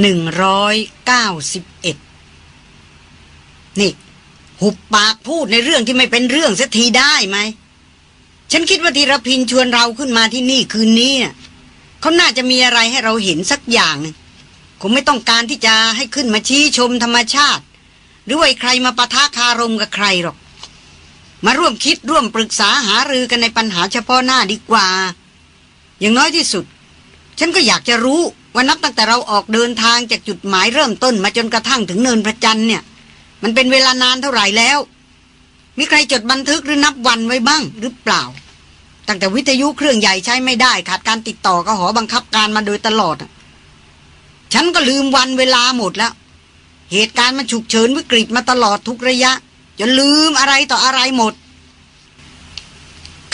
หนึ่งร้อยเก้าสิบเอ็ดนี่ หุบปากพูดในเรื่องที่ไม่เป็นเรื่องสักทีได้ไหม ฉันคิดว่าธีรพินชวนเราขึ้นมาที่นี่คืนนี้น่ะเขาน่าจะมีอะไรให้เราเห็นสักอย่างหนึงคงไม่ต้องการที่จะให้ขึ้นมาชี้ชมธรรมชาติ หรือว่าใครมาปะทะคารมกับใครหรอก มาร่วมคิดร่วมปรึกษาหารือกันในปัญหาเฉพาะหน้าดีกว่า อย่างน้อยที่สุด ฉันก็อยากจะรู้ ว่านับตั้งแต่เราออกเดินทางจากจุดหมายเริ่มต้นมาจนกระทั่งถึงเนินพระจันทร์เนี่ย มันเป็นเวลานานเท่าไหร่แล้ว มีใครจดบันทึกหรือนับวันไว้บ้างหรือเปล่า ตั้งแต่วิทยุเครื่องใหญ่ใช้ไม่ได้ ขาดการติดต่อกับหอบังคับการมาโดยตลอดฉันก็ลืมวันเวลาหมดแล้ว เหตุการณ์มันฉุกเฉินวิกฤตมาตลอดทุกระยะจนลืมอะไรต่ออะไรหมด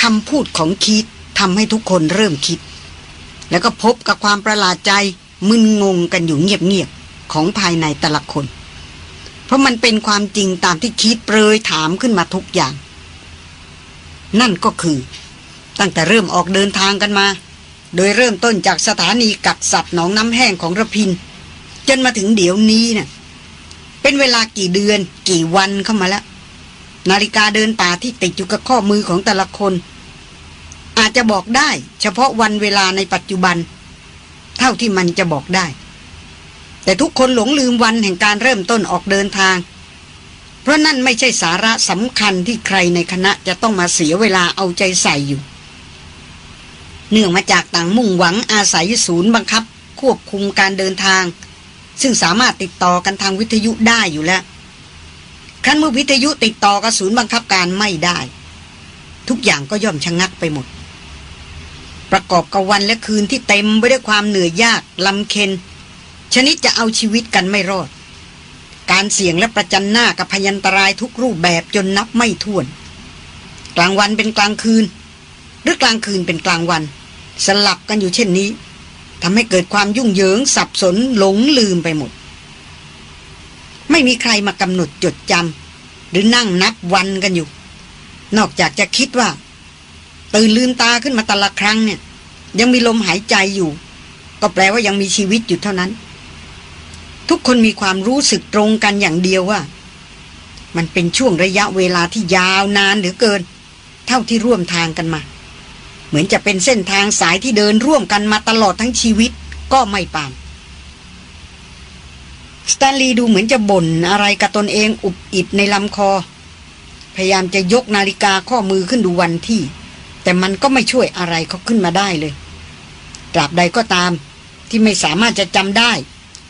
คำพูดของคิดทำให้ทุกคนเริ่มคิด แล้วก็พบกับความประหลาดใจมึนงงกันอยู่เงียบๆของภายในแต่ละคน เพราะมันเป็นความจริงตามที่คิดเปรยถามขึ้นมาทุกอย่าง นั่นก็คือ ตั้งแต่เริ่มออกเดินทางกันมา โดยเริ่มต้นจากสถานีกักสัตว์หนองน้ำแห้งของระพิน จนมาถึงเดี๋ยวนี้เนะ่ะเป็นเวลากี่เดือน กี่วันเข้ามาแล้ว นาฬิกาเดินป่าที่ติดอยู่กับข้อมือของแต่ละคน อาจจะบอกได้ เฉพาะวันเวลาในปัจจุบัน เท่าที่มันจะบอกได้ แต่ทุกคนหลงลืมวันแห่งการเริ่มต้นออกเดินทาง เพราะนั่นไม่ใช่สาระสำคัญที่ใครในคณะจะต้องมาเสียเวลาเอาใจใส่อยู่ เนื่องมาจากต่างมุ่งหวังอาศัยศูนย์บังคับ ควบคุมการเดินทาง ซึ่งสามารถติดต่อกันทางวิทยุได้อยู่แล้วครั้นเมื่อวิทยุติดต่อกับศูนย์บังคับการไม่ได้ ทุกอย่างก็ย่อมชะงงักไปหมด ประกอบกับวันและคืนที่เต็มไปด้วยความเหนื่อยยากลำเค็น ชนิดจะเอาชีวิตกันไม่รอด การเสี่ยงและประจันหน้ากับพยันตรายทุกรูปแบบจนนับไม่ถ้วน กลางวันเป็นกลางคืน หรือกลางคืนเป็นกลางวัน สลับกันอยู่เช่นนี้ทำให้เกิดความยุ่งเหยิงสับสนหลงลืมไปหมด ไม่มีใครมากำหนดจดจำหรือนั่งนับวันกันอยู่ นอกจากจะคิดว่า ตื่นลืมตาขึ้นมาแต่ละครั้งเนี่ย ยังมีลมหายใจอยู่ ก็แปลว่ายังมีชีวิตอยู่เท่านั้น ทุกคนมีความรู้สึกตรงกันอย่างเดียวว่า มันเป็นช่วงระยะเวลาที่ยาวนานเหลือเกิน เท่าที่ร่วมทางกันมา เหมือนจะเป็นเส้นทางสายที่เดินร่วมกันมาตลอดทั้งชีวิตก็ไม่ปานสแตนลีย์ดูเหมือนจะบ่นอะไรกับตนเองอุบอิบในลำคอ พยายามจะยกนาฬิกาข้อมือขึ้นดูวันที่ แต่มันก็ไม่ช่วยอะไรเขาขึ้นมาได้เลยตราบใดก็ตามที่ไม่สามารถจะจำได้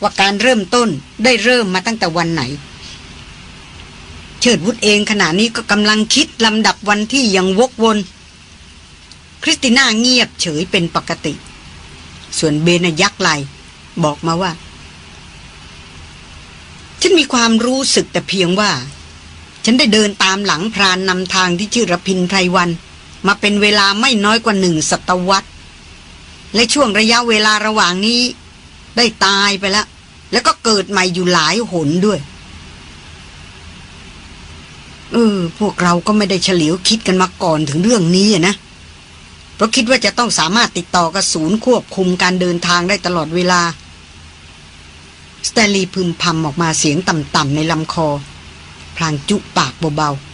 ว่าการเริ่มต้นได้เริ่มมาตั้งแต่วันไหน เชิดวุฒเองขณะนี้ก็กำลังคิดลำดับวันที่ยังวกวน คริสติน่าเงียบเฉยเป็นปกติ ส่วนเบนยักไหลบอกมาว่า ฉันมีความรู้สึกแต่เพียงว่า ฉันได้เดินตามหลังพรานนำทางที่ชื่อรพินไพรวัน มาเป็นเวลาไม่น้อยกว่าหนึ่งศตวรรษ และช่วงระยะเวลาระหว่างนี้ ได้ตายไปแล้ว แล้วก็เกิดใหม่อยู่หลายหนด้วย เออ พวกเราก็ไม่ได้เฉลียวคิดกันมาก่อนถึงเรื่องนี้นะ เพราะคิดว่าจะต้องสามารถติดต่อกับศูนย์ควบคุมการเดินทางได้ตลอดเวลาสแตลีพึมพำออกมาเสียงต่ำๆในลำคอ พลางจุปากเบาๆ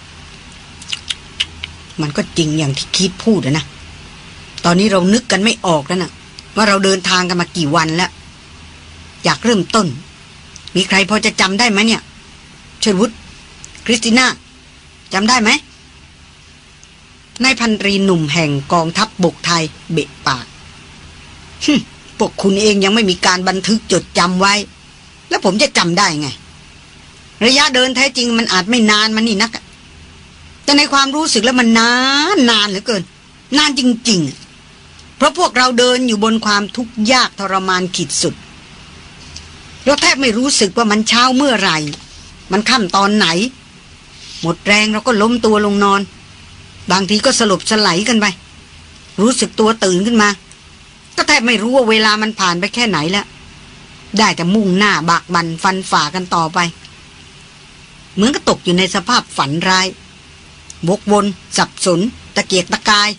มันก็จริงอย่างที่คิดพูดนะ ตอนนี้เรานึกกันไม่ออกแล้วนะว่าเราเดินทางกันมากี่วันแล้ว อยากเริ่มต้น มีใครพอจะจำได้ไหมเนี่ย เชิญวุฒิคริสติน่าจำได้ไหมนายพันตรีหนุ่มแห่งกองทัพบบกไทยเบะปากฮึพวกคุณเองยังไม่มีการบันทึกจดจำไว้ แล้วผมจะจำได้ไง ระยะเดินแท้จริงมันอาจไม่นานมันนี่นัก แต่ในความรู้สึกแล้วมันนานนานเหลือเกิน นานจริง ๆ เพราะพวกเราเดินอยู่บนความทุกข์ยากทรมานขีดสุด เราแทบไม่รู้สึกว่ามันเช้าเมื่อไหร่ มันค่ำตอนไหน หมดแรงเราก็ล้มตัวลงนอน บางทีก็สลบสไหลกันไป รู้สึกตัวตื่นขึ้นมา ก็แทบไม่รู้ว่าเวลามันผ่านไปแค่ไหนแล้วได้แต่มุ่งหน้าบากบันฟันฝ่ากันต่อไป เหมือนกับตกอยู่ในสภาพฝันร้าย บกวนสับสน ตะเกียกตะกาย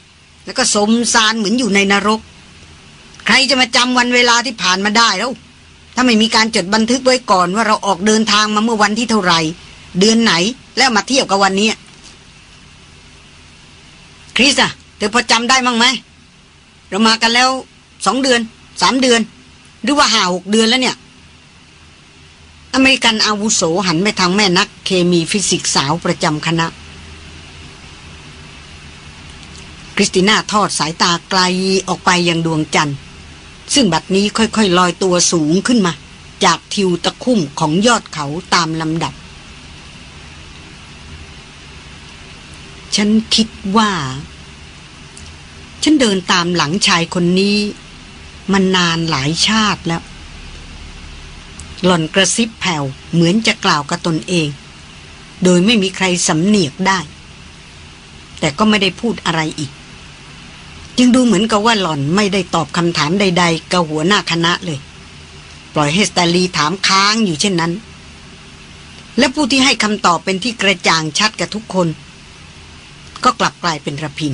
แล้วก็สมซานเหมือนอยู่ในนรก ใครจะมาจำวันเวลาที่ผ่านมาได้แล้ว ถ้าไม่มีการจดบันทึกไว้ก่อนว่าเราออกเดินทางมาเมื่อวันที่เท่าไหร่ เดือนไหนแล้วมาเทียบกับวันนี้คริสอะเธอพอจำได้มั้งไหมเรามากันแล้วสองเดือนสามเดือน หรือว่าห้าหกเดือนแล้วเนี่ย อเมริกันอาวุโสหันไปทางแม่นักเคมีฟิสิกส์สาวประจำคณะ คริสติน่าทอดสายตาไกลออกไปยังดวงจันทร์ ซึ่งบัดนี้ค่อยๆลอยตัวสูงขึ้นมา จากทิวตะคุ่มของยอดเขาตามลำดับ ฉันคิดว่า ฉันเดินตามหลังชายคนนี้มันนานหลายชาติแล้ว หล่อนกระซิบแผ่วเหมือนจะกล่าวกับตนเอง โดยไม่มีใครสำเนียกได้ แต่ก็ไม่ได้พูดอะไรอีก จึงดูเหมือนกับว่าหล่อนไม่ได้ตอบคำถามใด ๆ กับหัวหน้าคณะเลย ปล่อยให้สตาลีถามค้างอยู่เช่นนั้น และผู้ที่ให้คำตอบเป็นที่กระจ่างชัดกับทุกคน ก็กลับกลายเป็นระพิน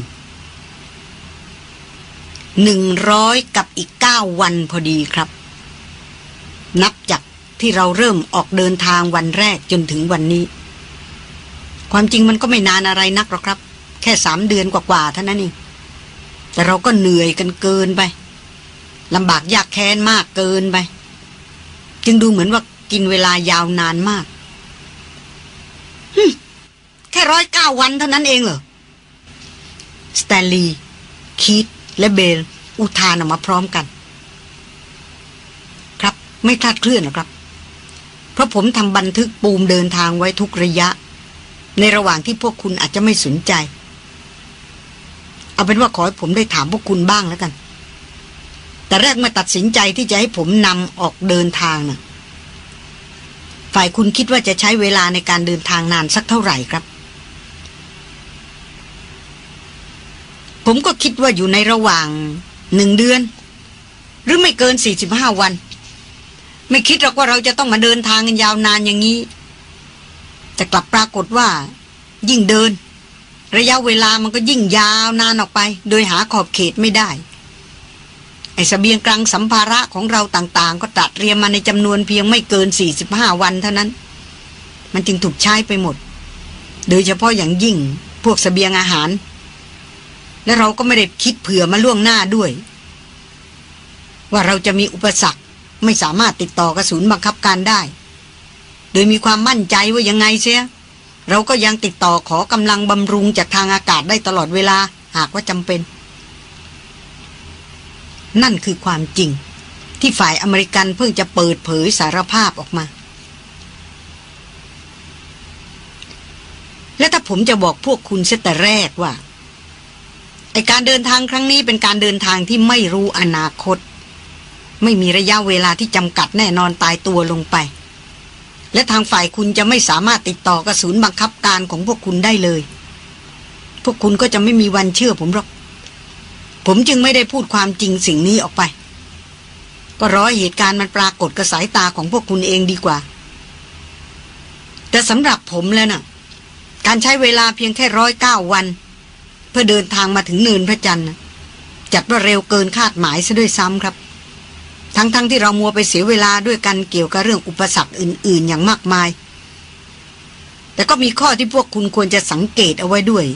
หนึ่งร้อยกับอีกเก้าวันพอดีครับ นับจากที่เราเริ่มออกเดินทางวันแรกจนถึงวันนี้ ความจริงมันก็ไม่นานอะไรนักหรอกครับ แค่สามเดือนกว่าๆเท่านั้นเอง แต่เราก็เหนื่อยกันเกินไปลำบากยากแค้นมากเกินไป จึงดูเหมือนว่ากินเวลายาวนานมากแค่ร้อยเก้าวันเท่านั้นเองเหรอ สแตนลีย์คีตและเบล อุทานออกมาพร้อมกัน ครับไม่คลาดเคลื่อนหรอกครับ เพราะผมทำบันทึกปูมเดินทางไว้ทุกระยะ ในระหว่างที่พวกคุณอาจจะไม่สนใจ เอาเป็นว่าขอให้ผมได้ถามพวกคุณบ้างแล้วกัน แต่แรกมาตัดสินใจที่จะให้ผมนำออกเดินทางนะ่ะ ฝ่ายคุณคิดว่าจะใช้เวลาในการเดินทางนานสักเท่าไหร่ครับ ผมก็คิดว่าอยู่ในระหว่างหนึ่งเดือน หรือไม่เกินสี่สิบห้าวัน ไม่คิดหรอกว่าเราจะต้องมาเดินทางกันยาวนานอย่างนี้ แต่กลับปรากฏว่า ยิ่งเดิน ระยะเวลามันก็ยิ่งยาวนานออกไป โดยหาขอบเขตไม่ได้ ไอ้สเสบียงกลางสัมภาระของเราต่างๆ ก็ตัดเรียมมาในจำนวนเพียงไม่เกินสี่สิบห้าวันเท่านั้น มันจึงถูกใช้ไปหมด โดยเฉพาะอย่างยิ่งพวกสเสบียงอาหาร และเราก็ไม่ได้คิดเผื่อมาล่วงหน้าด้วย ว่าเราจะมีอุปสรรคไม่สามารถติดต่อกระสุนบังคับการได้ โดยมีความมั่นใจว่ายังไงเสีย เราก็ยังติดต่อขอกำลังบำรุงจากทางอากาศได้ตลอดเวลาหากว่าจำเป็น นั่นคือความจริง ที่ฝ่ายอเมริกันเพิ่งจะเปิดเผยสารภาพออกมา และถ้าผมจะบอกพวกคุณเสียแต่แรกว่าไอการเดินทางครั้งนี้เป็นการเดินทางที่ไม่รู้อนาคต ไม่มีระยะเวลาที่จำกัดแน่นอนตายตัวลงไป และทางฝ่ายคุณจะไม่สามารถติดต่อกระสุนบังคับการของพวกคุณได้เลย พวกคุณก็จะไม่มีวันเชื่อผมหรอก ผมจึงไม่ได้พูดความจริงสิ่งนี้ออกไป ก็รอเหตุการณ์มันปรากฏกระสายตาของพวกคุณเองดีกว่า แต่สำหรับผมแล้วนะ่ะ การใช้เวลาเพียงแค่ร้อยเก้าวัน เพื่อเดินทางมาถึงเนินพระจันทร์จัดว่าเร็วเกินคาดหมายซะด้วยซ้ำครับ ทั้งๆทที่เรามัวไปเสียเวลาด้วยกันเกี่ยวกับเรื่องอุปสรรคอื่น ๆ อย่างมากมาย แต่ก็มีข้อที่พวกคุณควรจะสังเกตเอาไว้ด้วย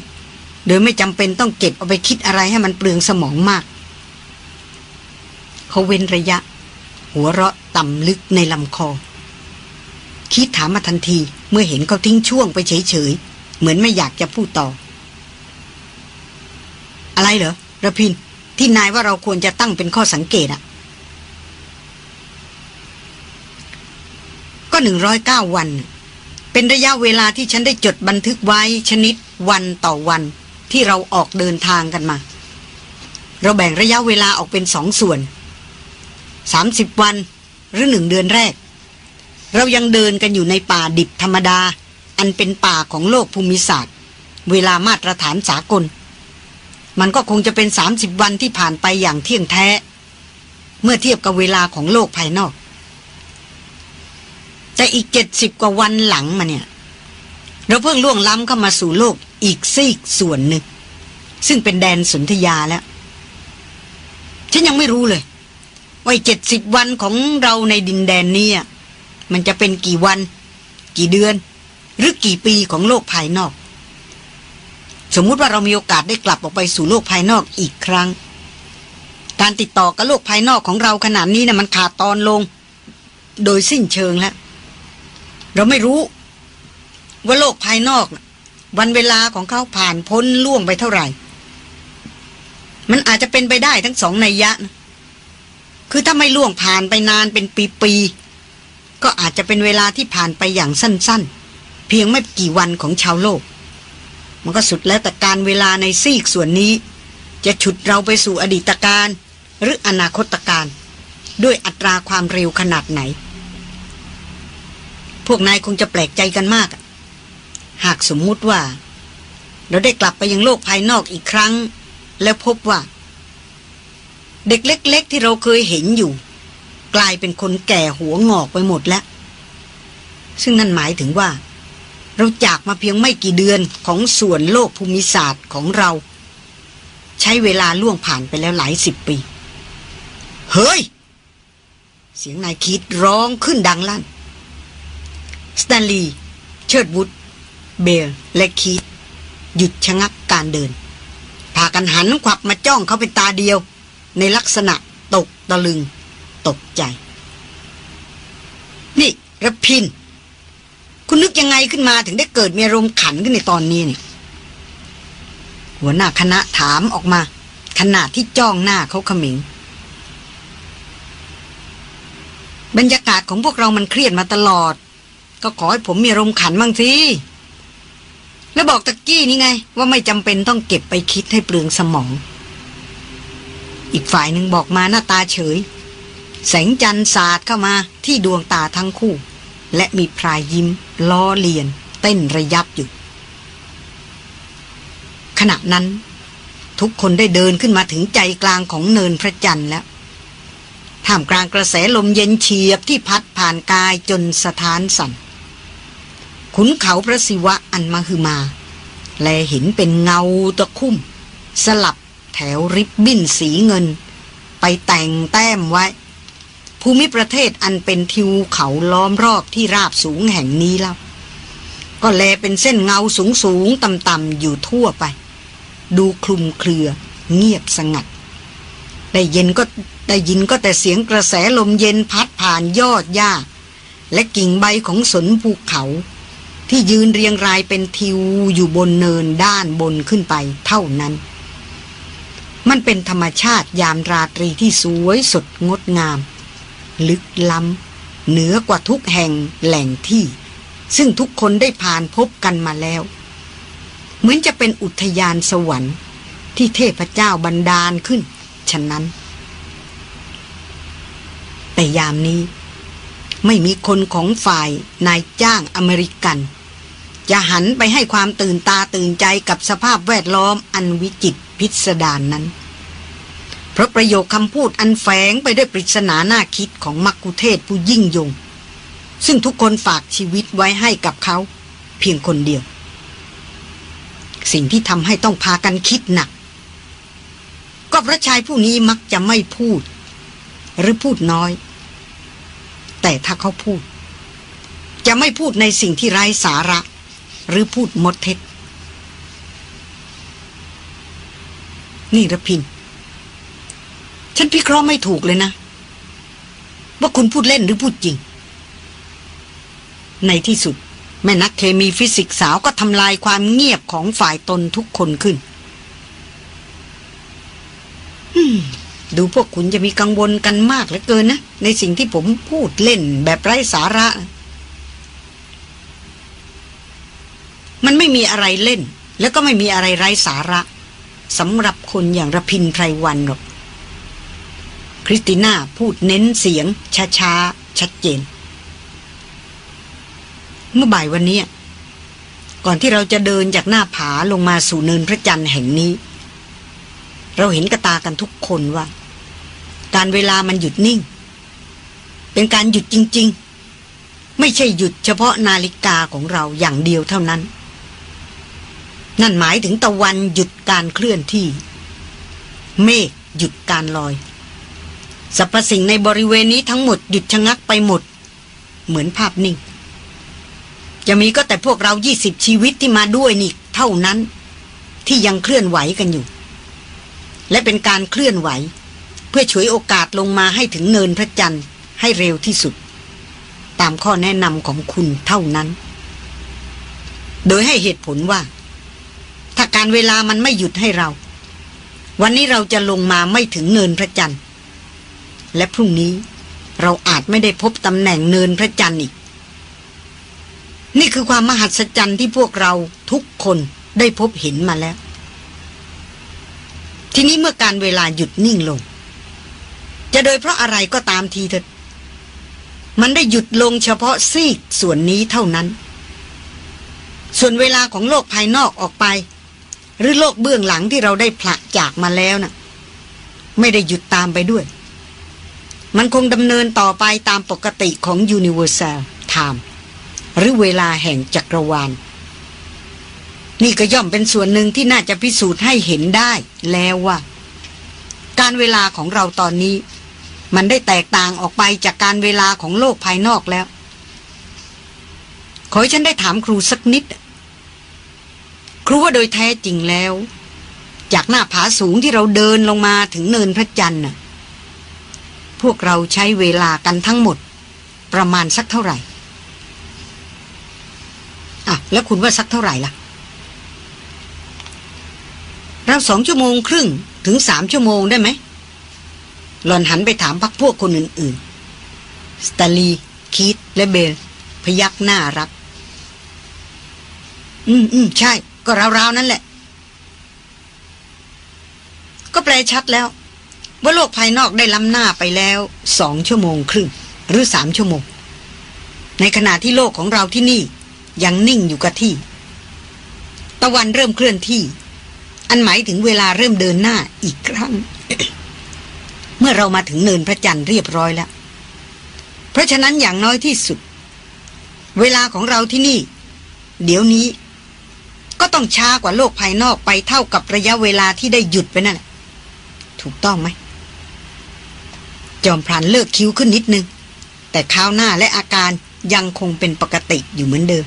โดยไม่จำเป็นต้องเก็บเอาไปคิดอะไรให้มันเปลืองสมองมาก เขาเว้นระยะ หัวเราะต่ำลึกในลำคอ คิดถามมาทันทีเมื่อเห็นเขาทิ้งช่วงไปเฉย ๆ เหมือนไม่อยากจะพูดต่อ อะไรเหรอระพินที่นายว่าเราควรจะตั้งเป็นข้อสังเกตอะ ก็หนึ่งร้อยเก้าวัน เป็นระยะเวลาที่ฉันได้จดบันทึกไว้ชนิดวันต่อวันที่เราออกเดินทางกันมา เราแบ่งระยะเวลาออกเป็นสองส่วนสามสิบวันหรือหนึ่งเดือนแรก เรายังเดินกันอยู่ในป่าดิบธรรมดา อันเป็นป่าของโลกภูมิศาสตร์ เวลามาตรฐานสากล มันก็คงจะเป็นสามสิบวันที่ผ่านไปอย่างเที่ยงแท้ เมื่อเทียบกับเวลาของโลกภายนอก แต่อีกเจ็ดสิบกว่าวันหลังมาเนี่ย เราเพิ่งล่วงล้ำเข้ามาสู่โลกอีกซีกส่วนหนึ่ง ซึ่งเป็นแดนสนธยาแล้ว ฉันยังไม่รู้เลย ว่าเจ็ดสิบวันของเราในดินแดนนี้มันจะเป็นกี่วัน กี่เดือน หรือกี่ปีของโลกภายนอก สมมุติว่าเรามีโอกาสได้กลับออกไปสู่โลกภายนอกอีกครั้ง การติดต่อกับโลกภายนอกของเราขนาดนี้นะ่ะมันขาดตอนลง โดยสิ้นเชิงแล้ว เราไม่รู้ ว่าโลกภายนอก วันเวลาของเขาผ่านพ้นล่วงไปเท่าไหร่ มันอาจจะเป็นไปได้ทั้งสองนัยยะนะคือถ้าไม่ล่วงผ่านไปนานเป็นปีๆก็อาจจะเป็นเวลาที่ผ่านไปอย่างสั้น ๆ เพียงไม่กี่วันของชาวโลก มันก็สุดแล้วแต่การเวลาในซีกส่วนนี้ จะฉุดเราไปสู่อดีตการ หรืออนาคตการ ด้วยอัตราความเร็วขนาดไหน พวกนายคงจะแปลกใจกันมาก หากสมมุติว่า เราได้กลับไปยังโลกภายนอกอีกครั้ง แล้วพบว่า เด็กเล็ก ๆ ที่เราเคยเห็นอยู่ กลายเป็นคนแก่หัวงอกไปหมดแล้ว ซึ่งนั่นหมายถึงว่า เราจากมาเพียงไม่กี่เดือนของส่วนโลกภูมิศาสตร์ของเรา ใช้เวลาล่วงผ่านไปแล้วหลายสิบปี เฮ้ย เสียงนายคิดร้องขึ้นดังลั่น สแตนลีย์เชิดวุฒเบลและคีดหยุดชะงักการเดิน พากันหันขวับมาจ้องเขาเป็นตาเดียว ในลักษณะตกตะลึง ตกใจ นี่ระพิน คุณนึกยังไงขึ้นมาถึงได้เกิดมีอารมณ์ขันขึ้นในตอนนี้นี่หัวหน้าคณะถามออกมา ขณะที่จ้องหน้าเขาขมิง บรรยากาศของพวกเรามันเครียดมาตลอด ก็ขอให้ผมมีรมขันบ้างสิแล้วบอกตะกี้นี่ไง ว่าไม่จำเป็นต้องเก็บไปคิดให้เปลืองสมอง อีกฝ่ายหนึ่งบอกมาหน้าตาเฉย แสงจันทร์สาดเข้ามาที่ดวงตาทั้งคู่ และมีพรายยิ้ม ล้อเลียน เต้นระยับอยู่ ขณะนั้น ทุกคนได้เดินขึ้นมาถึงใจกลางของเนินพระจันทร์แล้วท่ามกลางกระแสลมเย็นเฉียบที่พัดผ่านกายจนสถานสั่น ขุนเขาพระศิวะอันมหึมา แลเห็นเป็นเงาตะคุ่ม สลับแถวริบบิ้นสีเงิน ไปแต่งแต้มไว้ ภูมิประเทศอันเป็นทิวเขาล้อมรอบที่ราบสูงแห่งนี้แล้ว ก็แลเป็นเส้นเงาสูงสูงต่ำๆอยู่ทั่วไป ดูคลุมเครือเงียบสงัด ได้เย็นก็ได้ยินก็แต่เสียงกระแสลมเย็นพัดผ่านยอดหญ้า และกิ่งใบของสนภูเขา ที่ยืนเรียงรายเป็นทิวอยู่บนเนินด้านบนขึ้นไปเท่านั้น มันเป็นธรรมชาติยามราตรีที่สวยสดงดงาม ลึกล้ำเหนือกว่าทุกแห่งแหล่งที่ ซึ่งทุกคนได้ผ่านพบกันมาแล้ว เหมือนจะเป็นอุทยานสวรรค์ ที่เทพเจ้าบันดาลขึ้น ฉะนั้น แต่ยามนี้ไม่มีคนของฝ่ายนายจ้างอเมริกัน จะหันไปให้ความตื่นตาตื่นใจกับสภาพแวดล้อมอันวิจิตพิสดารนนั้น เพราะประโยคคำพูดอันแฝงไปด้วยปริศนาหน้าคิดของมักคุเทศผู้ยิ่งยง ซึ่งทุกคนฝากชีวิตไว้ให้กับเขา เพียงคนเดียว สิ่งที่ทำให้ต้องพากันคิดหนัก ก็พระชายผู้นี้มักจะไม่พูด หรือพูดน้อย แต่ถ้าเขาพูด จะไม่พูดในสิ่งที่ไร้สาระ หรือพูดมดเท็จ นี่ระพิน ฉันพิเคราะห์ไม่ถูกเลยนะ ว่าคุณพูดเล่นหรือพูดจริง ในที่สุด แม่นักเคมีฟิสิกสาวก็ทำลายความเงียบของฝ่ายตนทุกคนขึ้นดูพวกคุณจะมีกังวลกันมากเหลือเกินนะ ในสิ่งที่ผมพูดเล่นแบบไร้สาระ มันไม่มีอะไรเล่น แล้วก็ไม่มีอะไรไร้สาระสำหรับคนอย่างระพินไพรวันหรอก คริสติน่าพูดเน้นเสียง ช้าๆชัดเจน เมื่อบ่ายวันนี้ ก่อนที่เราจะเดินจากหน้าผาลงมาสู่เนินพระจันทร์แห่งนี้ เราเห็นกระตากันทุกคนว่า การเวลามันหยุดนิ่ง เป็นการหยุดจริง ๆ ไม่ใช่หยุดเฉพาะนาฬิกาของเราอย่างเดียวเท่านั้น นั่นหมายถึงตะวันหยุดการเคลื่อนที่ เมฆหยุดการลอยสรรพสิ่งในบริเวณนี้ทั้งหมดหยุดชะงักไปหมด เหมือนภาพนิ่ง จะมีก็แต่พวกเรายี่สิบชีวิตที่มาด้วยนี่เท่านั้น ที่ยังเคลื่อนไหวกันอยู่ และเป็นการเคลื่อนไหว เพื่อฉวยโอกาสลงมาให้ถึงเนินพระจันทร์ให้เร็วที่สุด ตามข้อแนะนำของคุณเท่านั้น โดยให้เหตุผลว่า ถ้าการเวลามันไม่หยุดให้เรา วันนี้เราจะลงมาไม่ถึงเนินพระจันทร์และพรุ่งนี้เราอาจไม่ได้พบตำแหน่งเนินพระจันทร์อีก นี่คือความมหัศจรรย์ที่พวกเราทุกคนได้พบเห็นมาแล้ว ทีนี้เมื่อการเวลาหยุดนิ่งลง จะโดยเพราะอะไรก็ตามทีเถิดมันได้หยุดลงเฉพาะซีกส่วนนี้เท่านั้น ส่วนเวลาของโลกภายนอกออกไป หรือโลกเบื้องหลังที่เราได้ผละจากมาแล้วนะ่ะ ไม่ได้หยุดตามไปด้วย มันคงดำเนินต่อไปตามปกติของ Universal Time หรือเวลาแห่งจักรวาล นี่ก็ย่อมเป็นส่วนหนึ่งที่น่าจะพิสูจน์ให้เห็นได้แล้วว่า การเวลาของเราตอนนี้ มันได้แตกต่างออกไปจากการเวลาของโลกภายนอกแล้ว ขอให้ฉันได้ถามครูสักนิด ครูว่าโดยแท้จริงแล้ว จากหน้าผาสูงที่เราเดินลงมาถึงเนินพระจันทร์น่ะ พวกเราใช้เวลากันทั้งหมด ประมาณสักเท่าไหร่อะแล้วคุณว่าสักเท่าไหร่ล่ะ เราสองชั่วโมงครึ่งถึงสามชั่วโมงได้ไหมหลอนหันไปถามพักพวกคนอื่นๆ สตาลีคีตและเบล พยักหน้ารับ อืมอืมใช่ ก็ราวๆ นั่นแหละ ก็แปลชัดแล้ว ว่าโลกภายนอกได้ล้ำหน้าไปแล้วสองชั่วโมงครึ่ง หรือสามชั่วโมง ในขณะที่โลกของเราที่นี่ ยังนิ่งอยู่กับที่ ตะวันเริ่มเคลื่อนที่ อันหมายถึงเวลาเริ่มเดินหน้าอีกครั้ง เมื่อเรามาถึงเนินพระจันทร์เรียบร้อยแล้ว เพราะฉะนั้นอย่างน้อยที่สุด เวลาของเราที่นี่ เดี๋ยวนี้ ก็ต้องช้ากว่าโลกภายนอกไปเท่ากับระยะเวลาที่ได้หยุดไปนั่นแหละถูกต้องไหม จอมพรานเลิกคิ้วขึ้นนิดนึง แต่ข้าวหน้าและอาการยังคงเป็นปกติอยู่เหมือนเดิม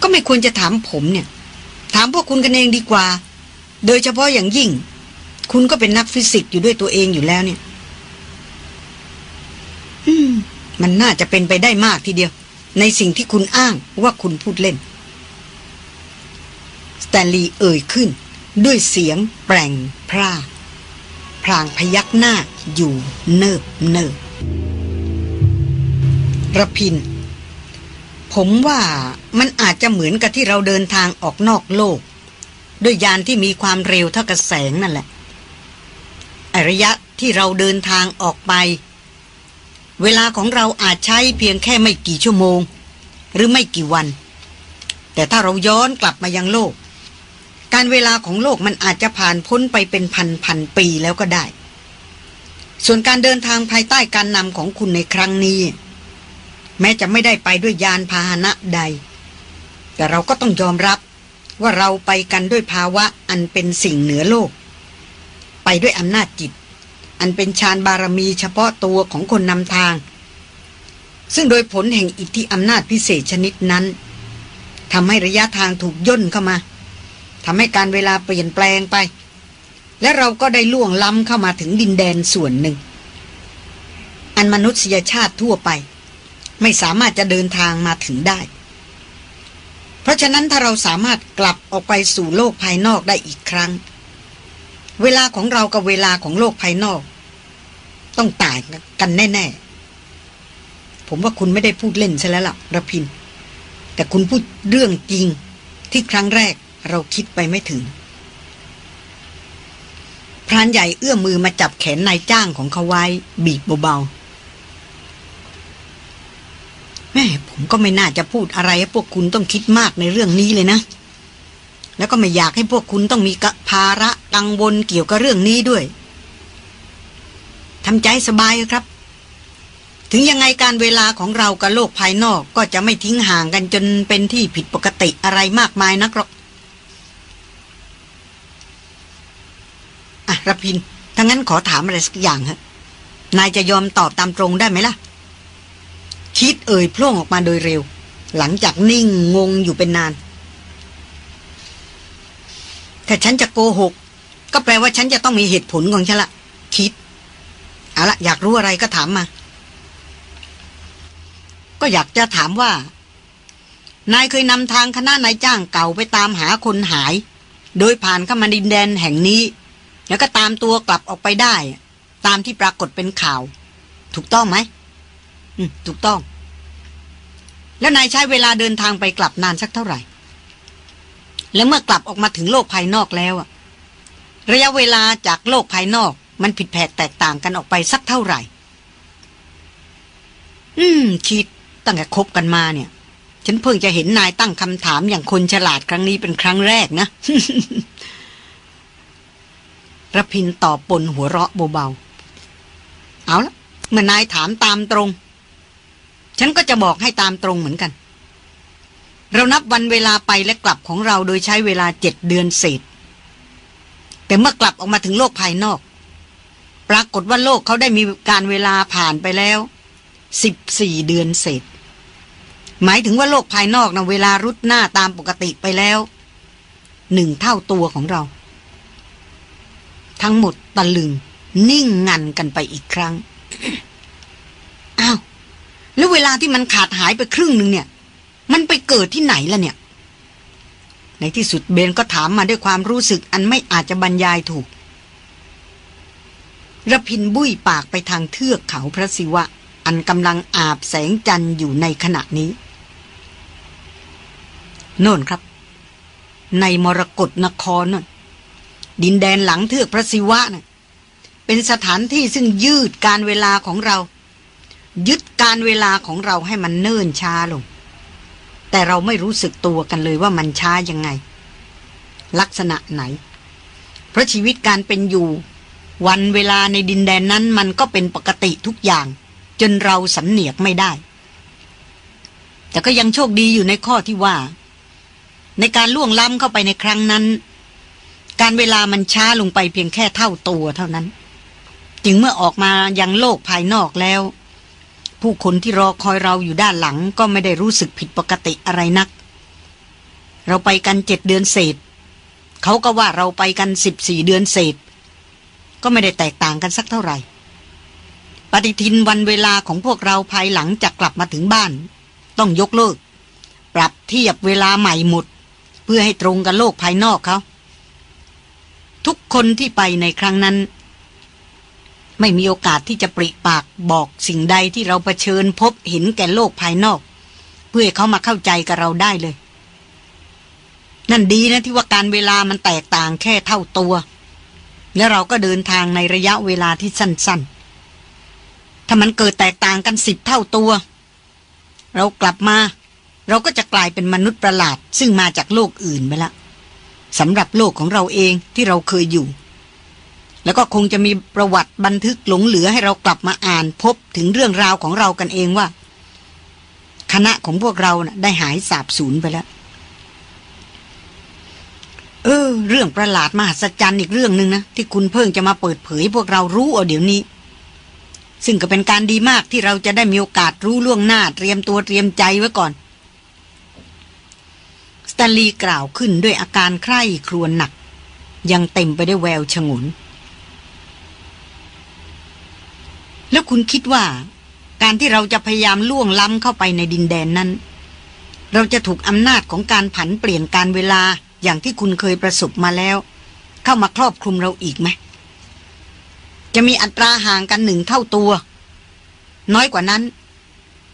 ก็ไม่ควรจะถามผมเนี่ย ถามพวกคุณกันเองดีกว่า โดยเฉพาะอย่างยิ่ง คุณก็เป็นนักฟิสิกส์อยู่ด้วยตัวเองอยู่แล้วเนี่ย อืม มันน่าจะเป็นไปได้มากทีเดียว ในสิ่งที่คุณอ้างว่าคุณพูดเล่น สแตนลีย์เอ่ยขึ้น ด้วยเสียงแปลงพร่าพลางพยักหน้าอยู่เนิบเนิบระพิน ผมว่ามันอาจจะเหมือนกับที่เราเดินทางออกนอกโลก ด้วยยานที่มีความเร็วเท่ากับแสงนั่นแหละระยะที่เราเดินทางออกไป เวลาของเราอาจใช้เพียงแค่ไม่กี่ชั่วโมง หรือไม่กี่วัน แต่ถ้าเราย้อนกลับมายังโลก การเวลาของโลกมันอาจจะผ่านพ้นไปเป็นพันพันปีแล้วก็ได้ ส่วนการเดินทางภายใต้การนำของคุณในครั้งนี้ แม้จะไม่ได้ไปด้วยยานพาหนะใด แต่เราก็ต้องยอมรับว่าเราไปกันด้วยภาวะอันเป็นสิ่งเหนือโลก ไปด้วยอำนาจจิต อันเป็นฌานบารมีเฉพาะตัวของคนนำทาง ซึ่งโดยผลแห่งอิทธิอำนาจพิเศษชนิดนั้นทำให้ระยะทางถูกย่นเข้ามาทำให้การเวลาเปลี่ยนแปลงไป และเราก็ได้ล่วงล้ำเข้ามาถึงดินแดนส่วนหนึ่ง อันมนุษยชาติทั่วไป ไม่สามารถจะเดินทางมาถึงได้ เพราะฉะนั้นถ้าเราสามารถกลับออกไปสู่โลกภายนอกได้อีกครั้ง เวลาของเรากับเวลาของโลกภายนอก ต้องต่างกันแน่ ๆ ผมว่าคุณไม่ได้พูดเล่นใช่แล้วล่ะระพิน แต่คุณพูดเรื่องจริงที่ครั้งแรกเราคิดไปไม่ถึง พรานใหญ่เอื้อมมือมาจับแขนนายจ้างของเขาไว้ บีบเบาๆแม่ผมก็ไม่น่าจะพูดอะไรให้พวกคุณต้องคิดมากในเรื่องนี้เลยนะ แล้วก็ไม่อยากให้พวกคุณต้องมีภาระกังวลเกี่ยวกับเรื่องนี้ด้วยทำใจสบายครับ ถึงยังไงการเวลาของเรากับโลกภายนอกก็จะไม่ทิ้งห่างกันจนเป็นที่ผิดปกติอะไรมากมายนักหรอกอะรพินถ้างั้นขอถามอะไรสักอย่างฮะนายจะยอมตอบตามตรงได้ไหมล่ะ คิดเอ่ยพล่งออกมาโดยเร็ว หลังจากนิ่งงงอยู่เป็นนาน ถ้าฉันจะโกหก ก็แปลว่าฉันจะต้องมีเหตุผลของฉันละคิด เอาละอยากรู้อะไรก็ถามมา ก็อยากจะถามว่า นายเคยนำทางคณะนายจ้างเก่าไปตามหาคนหาย โดยผ่านเข้ามาดินแดนแห่งนี้ แล้วก็ตามตัวกลับออกไปได้ ตามที่ปรากฏเป็นข่าว ถูกต้องไหมอืมถูกต้อง แล้วนายใช้เวลาเดินทางไปกลับนานสักเท่าไหร่ แล้วเมื่อกลับออกมาถึงโลกภายนอกแล้วอะระยะเวลาจากโลกภายนอกมันผิดแผกแตกต่างกันออกไปสักเท่าไหร่ อืม คิดตั้งแต่คบกันมาเนี่ย ฉันเพิ่งจะเห็นนายตั้งคำถามอย่างคนฉลาดครั้งนี้เป็นครั้งแรกนะระพินตอบปนหัวเราะเบาๆ เอาละเมื่อนายถามตามตรง ฉันก็จะบอกให้ตามตรงเหมือนกัน เรานับวันเวลาไปและกลับของเราโดยใช้เวลาเจ็ดเดือนเศษ แต่เมื่อกลับออกมาถึงโลกภายนอก ปรากฏว่าโลกเขาได้มีการเวลาผ่านไปแล้วสิบสี่เดือนเศษ หมายถึงว่าโลกภายนอกนะเวลารุดหน้าตามปกติไปแล้วหนึ่งเท่าตัวของเรา ทั้งหมดตะลึง นิ่งงันกันไปอีกครั้ง อ้าว แล้วเวลาที่มันขาดหายไปครึ่งหนึ่งเนี่ย มันไปเกิดที่ไหนล่ะเนี่ย ในที่สุดเบนก็ถามมาด้วยความรู้สึกอันไม่อาจจะบรรยายถูกระพินบุ้ยปากไปทางเทือกเขาพระศิวะ อันกำลังอาบแสงจันทร์อยู่ในขณะนี้ โน่นครับ ในมรกรนครน่นดินแดนหลังเทือกพระศิวะนะ่ะเป็นสถานที่ซึ่งยืดการเวลาของเรา ยึดการเวลาของเราให้มันเนิ่นช้าลง แต่เราไม่รู้สึกตัวกันเลยว่ามันช้ายังไง ลักษณะไหน เพราะชีวิตการเป็นอยู่ วันเวลาในดินแดนนั้นมันก็เป็นปกติทุกอย่าง จนเราสำเนียกไม่ได้ แต่ก็ยังโชคดีอยู่ในข้อที่ว่า ในการล่วงล้ำเข้าไปในครั้งนั้น การเวลามันช้าลงไปเพียงแค่เท่าตัวเท่านั้น จึงเมื่อออกมายังโลกภายนอกแล้ว ผู้คนที่รอคอยเราอยู่ด้านหลังก็ไม่ได้รู้สึกผิดปกติอะไรนัก เราไปกันเจ็ดเดือนเศษ เขาก็ว่าเราไปกันสิบสี่เดือนเศษ ก็ไม่ได้แตกต่างกันสักเท่าไหร่ ปฏิทินวันเวลาของพวกเราภายหลังจากกลับมาถึงบ้าน ต้องยกเลิก ปรับเทียบเวลาใหม่หมด เพื่อให้ตรงกับโลกภายนอกเขา ทุกคนที่ไปในครั้งนั้น ไม่มีโอกาสที่จะปริปากบอกสิ่งใดที่เราเผชิญพบเห็นแก่โลกภายนอก เพื่อให้เขามาเข้าใจกับเราได้เลย นั่นดีนะที่ว่าการเวลามันแตกต่างแค่เท่าตัว แล้วเราก็เดินทางในระยะเวลาที่สั้น ๆ ถ้ามันเกิดแตกต่างกันสิบเท่าตัว เรากลับมา เราก็จะกลายเป็นมนุษย์ประหลาด ซึ่งมาจากโลกอื่นไปละสำหรับโลกของเราเองที่เราเคยอยู่ แล้วก็คงจะมีประวัติบันทึกหลงเหลือให้เรากลับมาอ่านพบถึงเรื่องราวของเรากันเองว่า คณะของพวกเรานะ่ะได้หายสาบสูญไปแล้ว เออ เรื่องประหลาดมหัศจรรย์อีกเรื่องหนึ่งนะ ที่คุณเพิ่งจะมาเปิดเผย พวกเรารู้เอาเดี๋ยวนี้ ซึ่งก็เป็นการดีมากที่เราจะได้มีโอกาสรู้ล่วงหน้าเตรียมตัวเตรียมใจไว้ก่อนสแตนลีย์กล่าวขึ้นด้วยอาการใคร่ครวญหนัก ยังเต็มไปได้วยแววฉงน แล้วคุณคิดว่า การที่เราจะพยายามล่วงล้ำเข้าไปในดินแดนนั้น เราจะถูกอำนาจของการผันเปลี่ยนการเวลาอย่างที่คุณเคยประสบมาแล้ว เข้ามาครอบคลุมเราอีกไหมจะมีอัตราห่างกันหนึ่งเท่าตัว น้อยกว่านั้น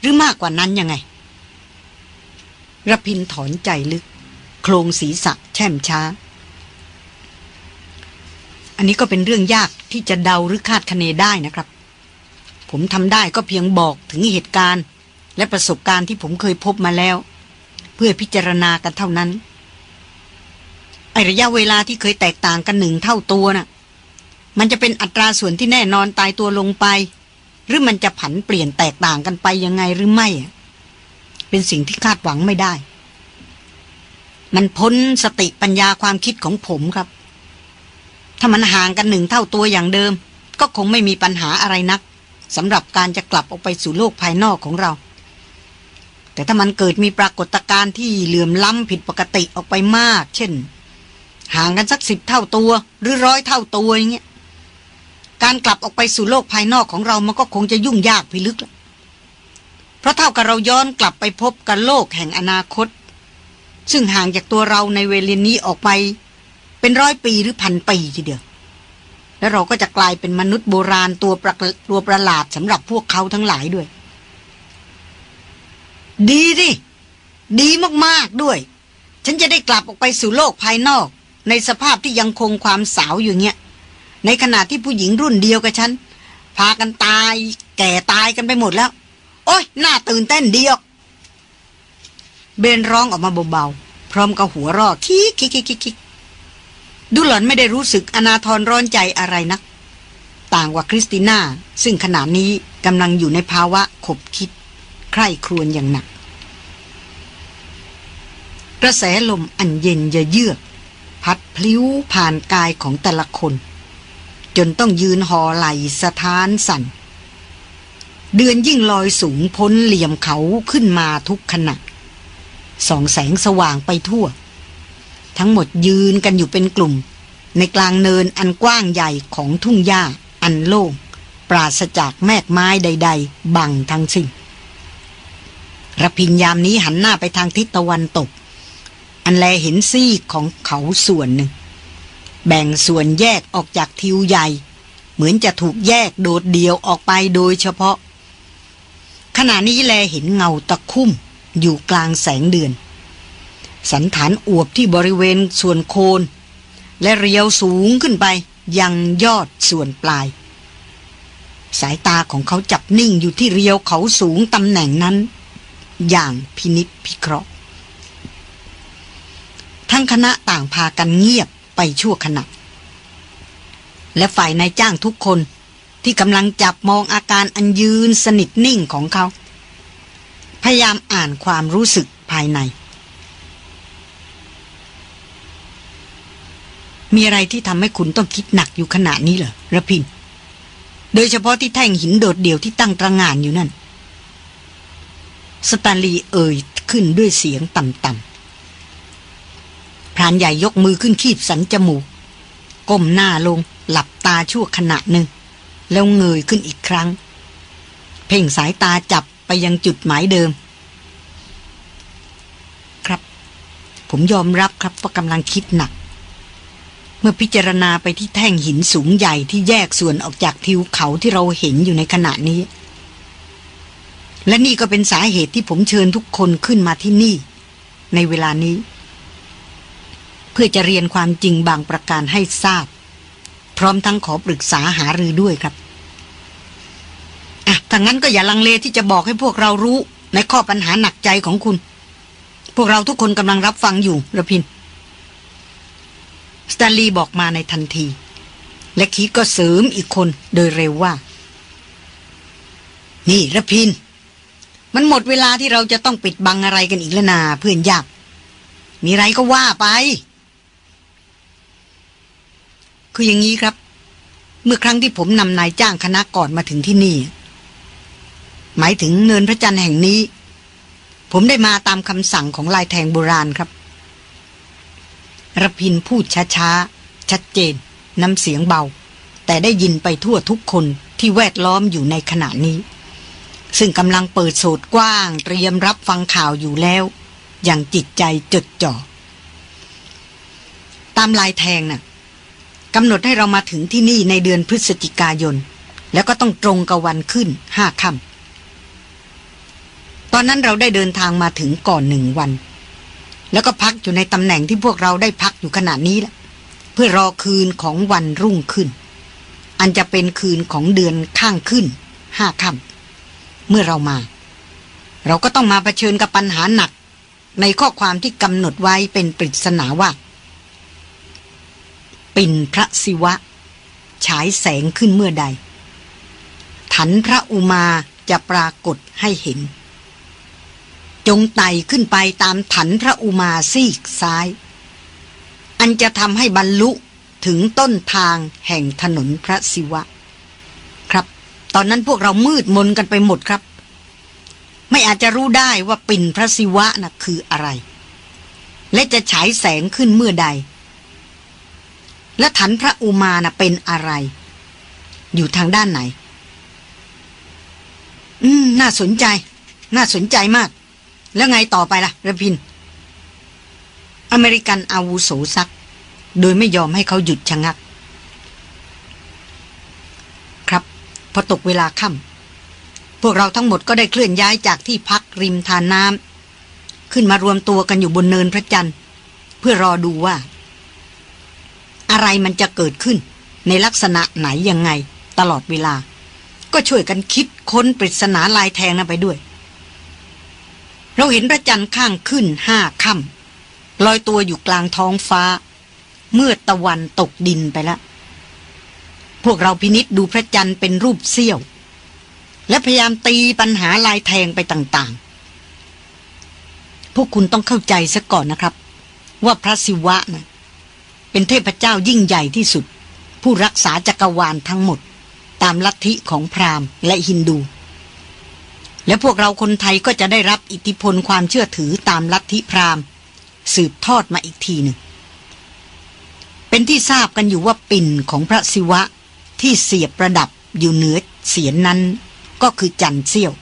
หรือมากกว่านั้นยังไงระพินถอนใจลึก โครงศีรษะแช่มช้า อันนี้ก็เป็นเรื่องยากที่จะเดาหรือคาดคะเนได้นะครับ ผมทำได้ก็เพียงบอกถึงเหตุการณ์ และประสบการณ์ที่ผมเคยพบมาแล้ว เพื่อพิจารณากันเท่านั้นไอระยะเวลาที่เคยแตกต่างกันหนึ่งเท่าตัวน่ะ มันจะเป็นอัตราส่วนที่แน่นอนตายตัวลงไป หรือมันจะผันเปลี่ยนแตกต่างกันไปยังไงหรือไม่ เป็นสิ่งที่คาดหวังไม่ได้ มันพ้นสติปัญญาความคิดของผมครับ ถ้ามันห่างกันหนึ่งเท่าตัวอย่างเดิม ก็คงไม่มีปัญหาอะไรนัก สำหรับการจะกลับออกไปสู่โลกภายนอกของเรา แต่ถ้ามันเกิดมีปรากฏการณ์ที่เหลื่อมล้ำผิดปกติออกไปมาก เช่น ห่างกันสักสิบเท่าตัว หรือร้อยเท่าตัวอย่างเงี้ยการกลับออกไปสู่โลกภายนอกของเรามันก็คงจะยุ่งยากพิลึกแล้วเพราะเท่ากับเราย้อนกลับไปพบกับโลกแห่งอนาคต ซึ่งห่างจากตัวเราในเวลานี้ออกไป เป็นร้อยปีหรือพันปีทีเดียว แล้วเราก็จะกลายเป็นมนุษย์โบราณตัวประตัวประหลาดสำหรับพวกเขาทั้งหลายด้วย ดีดิดีมากๆด้วย ฉันจะได้กลับออกไปสู่โลกภายนอก ในสภาพที่ยังคงความสาวอยู่เงี้ยในขณะที่ผู้หญิงรุ่นเดียวกับฉัน พากันตาย แก่ตายกันไปหมดแล้ว โอ้ยน่าตื่นเต้นดีออกเบนร้องออกมาเบาๆพร้อมกับหัวเราะคิกคิกคิกคิก ดูหล่อนไม่ได้รู้สึกอนาทรร้อนใจอะไรนัก ต่างว่าคริสติน่า ซึ่งขณะนี้กำลังอยู่ในภาวะขบคิด ใคร่ครวญอย่างหนัก กระแสลมอันเย็นเยือก พัดพลิ้วผ่านกายของแต่ละคน จนต้องยืนหอไหลสะท้านสั่น เดือนยิ่งลอยสูงพ้นเหลี่ยมเขาขึ้นมาทุกขณะส่องแสงสว่างไปทั่ว ทั้งหมดยืนกันอยู่เป็นกลุ่ม ในกลางเนินอันกว้างใหญ่ของทุ่งหญ้าอันโล่งปราศจากแมกไม้ใด ๆ บังทั้งสิ้นระพินยามนี้หันหน้าไปทางทิศตะวันตก อันแลเห็นซี่ของเขาส่วนหนึ่ง แบ่งส่วนแยกออกจากทิวใหญ่ เหมือนจะถูกแยกโดดเดี่ยวออกไปโดยเฉพาะ ขณะนี้แลเห็นเงาตะคุ่มอยู่กลางแสงเดือน สันฐานอวบที่บริเวณส่วนโคน และเรียวสูงขึ้นไปยังยอดส่วนปลาย สายตาของเขาจับนิ่งอยู่ที่เรียวเขาสูงตำแหน่งนั้น อย่างพินิษพิเคราะห์ ทั้งคณะต่างพากันเงียบไปชั่วขณะ และฝ่ายนายจ้างทุกคนที่กำลังจับมองอาการอันยืนสนิทนิ่งของเขา พยายามอ่านความรู้สึกภายใน มีอะไรที่ทำให้คุณต้องคิดหนักอยู่ขนาดนี้เหรอระพิน โดยเฉพาะที่แท่งหินโดดเดี่ยวที่ตั้งตระงานอยู่นั่น สตาลีเอ่ยขึ้นด้วยเสียงต่ำๆพรานใหญ่ยกมือขึ้นคีบสันจมูก ก้มหน้าลงหลับตาชั่วขณะหนึ่ง แล้วเงยขึ้นอีกครั้ง เพ่งสายตาจับไปยังจุดหมายเดิม ครับ ผมยอมรับครับว่ากำลังคิดหนัก เมื่อพิจารณาไปที่แท่งหินสูงใหญ่ที่แยกส่วนออกจากทิวเขาที่เราเห็นอยู่ในขณะนี้ และนี่ก็เป็นสาเหตุที่ผมเชิญทุกคนขึ้นมาที่นี่ ในเวลานี้ เพื่อจะเรียนความจริงบางประการให้ทราบ พร้อมทั้งขอปรึกษาหารือด้วยครับอะถ้างั้นก็อย่าลังเลที่จะบอกให้พวกเรารู้ในข้อปัญหาหนักใจของคุณ พวกเราทุกคนกำลังรับฟังอยู่ระพิน สแตนลีย์บอกมาในทันที และคิดก็เสริมอีกคนโดยเร็วว่า นี่ระพิน มันหมดเวลาที่เราจะต้องปิดบังอะไรกันอีกแล้วนาเพื่อนยากมีไรก็ว่าไป คืออย่างนี้ครับ เมื่อครั้งที่ผมนำนายจ้างคณะก่อนมาถึงที่นี่ หมายถึงเนินพระจันทร์แห่งนี้ ผมได้มาตามคำสั่งของลายแทงโบราณครับ รพินพูดช้าๆ ชัดเจน น้ำเสียงเบา แต่ได้ยินไปทั่วทุกคนที่แวดล้อมอยู่ในขณะนี้ ซึ่งกำลังเปิดโสดกว้าง เตรียมรับฟังข่าวอยู่แล้ว อย่างจิตใจจดจ่อ ตามลายแทงนะ่ะกำหนดให้เรามาถึงที่นี่ในเดือนพฤศจิกายน แล้วก็ต้องตรงกับวันขึ้นห้าค่ำตอนนั้นเราได้เดินทางมาถึงก่อนหนึ่งวัน แล้วก็พักอยู่ในตำแหน่งที่พวกเราได้พักอยู่ขณะนี้แหละเพื่อรอคืนของวันรุ่งขึ้น อันจะเป็นคืนของเดือนข้างขึ้นห้าค่ำเมื่อเรามา เราก็ต้องมาเผชิญกับปัญหาหนัก ในข้อความที่กำหนดไว้เป็นปริศนาว่า ปิ่นพระศิวะ ฉายแสงขึ้นเมื่อใด ถันพระอุมาจะปรากฏให้เห็น จงไต่ขึ้นไปตามถันพระอุมาซีกซ้าย อันจะทำให้บรรลุถึงต้นทางแห่งถนนพระศิวะ ครับ ตอนนั้นพวกเรามืดมนกันไปหมดครับ ไม่อาจจะรู้ได้ว่าปิ่นพระศิวะนะ่ะคืออะไร และจะฉายแสงขึ้นเมื่อใด และฐานพระอุมานะ่ะเป็นอะไร อยู่ทางด้านไหน อืม น่าสนใจ น่าสนใจมาก แล้วไงต่อไปล่ะระพิน อเมริกันอาวุโสซัก โดยไม่ยอมให้เขาหยุดชะงัก ครับพอตกเวลาค่ำพวกเราทั้งหมดก็ได้เคลื่อนย้ายจากที่พักริมทานน้ำขึ้นมารวมตัวกันอยู่บนเนินพระจันทร์ เพื่อรอดูว่า อะไรมันจะเกิดขึ้นในลักษณะไหนยังไง ตลอดเวลา ก็ช่วยกันคิดค้นปริศนาลายแทงนั้นไปด้วย เราเห็นพระจันทร์ข้างขึ้นห้าค่ำลอยตัวอยู่กลางท้องฟ้า เมื่อตะวันตกดินไปแล้วพวกเราพินิษดูพระจันทร์เป็นรูปเสี้ยว และพยายามตีปัญหาลายแทงไปต่างๆ พวกคุณต้องเข้าใจซะก่อนนะครับ ว่าพระศิวะนะเป็นเทพเจ้ายิ่งใหญ่ที่สุด ผู้รักษาจักรวาลทั้งหมด ตามลัทธิของพราหมณ์และฮินดู และพวกเราคนไทยก็จะได้รับอิทธิพลความเชื่อถือตามลัทธิพราหมณ์ สืบทอดมาอีกทีหนึ่ง เป็นที่ทราบกันอยู่ว่าปิ่นของพระศิวะที่เสียบประดับอยู่เหนือเสียนนั้น ก็คือจันเสี้ยว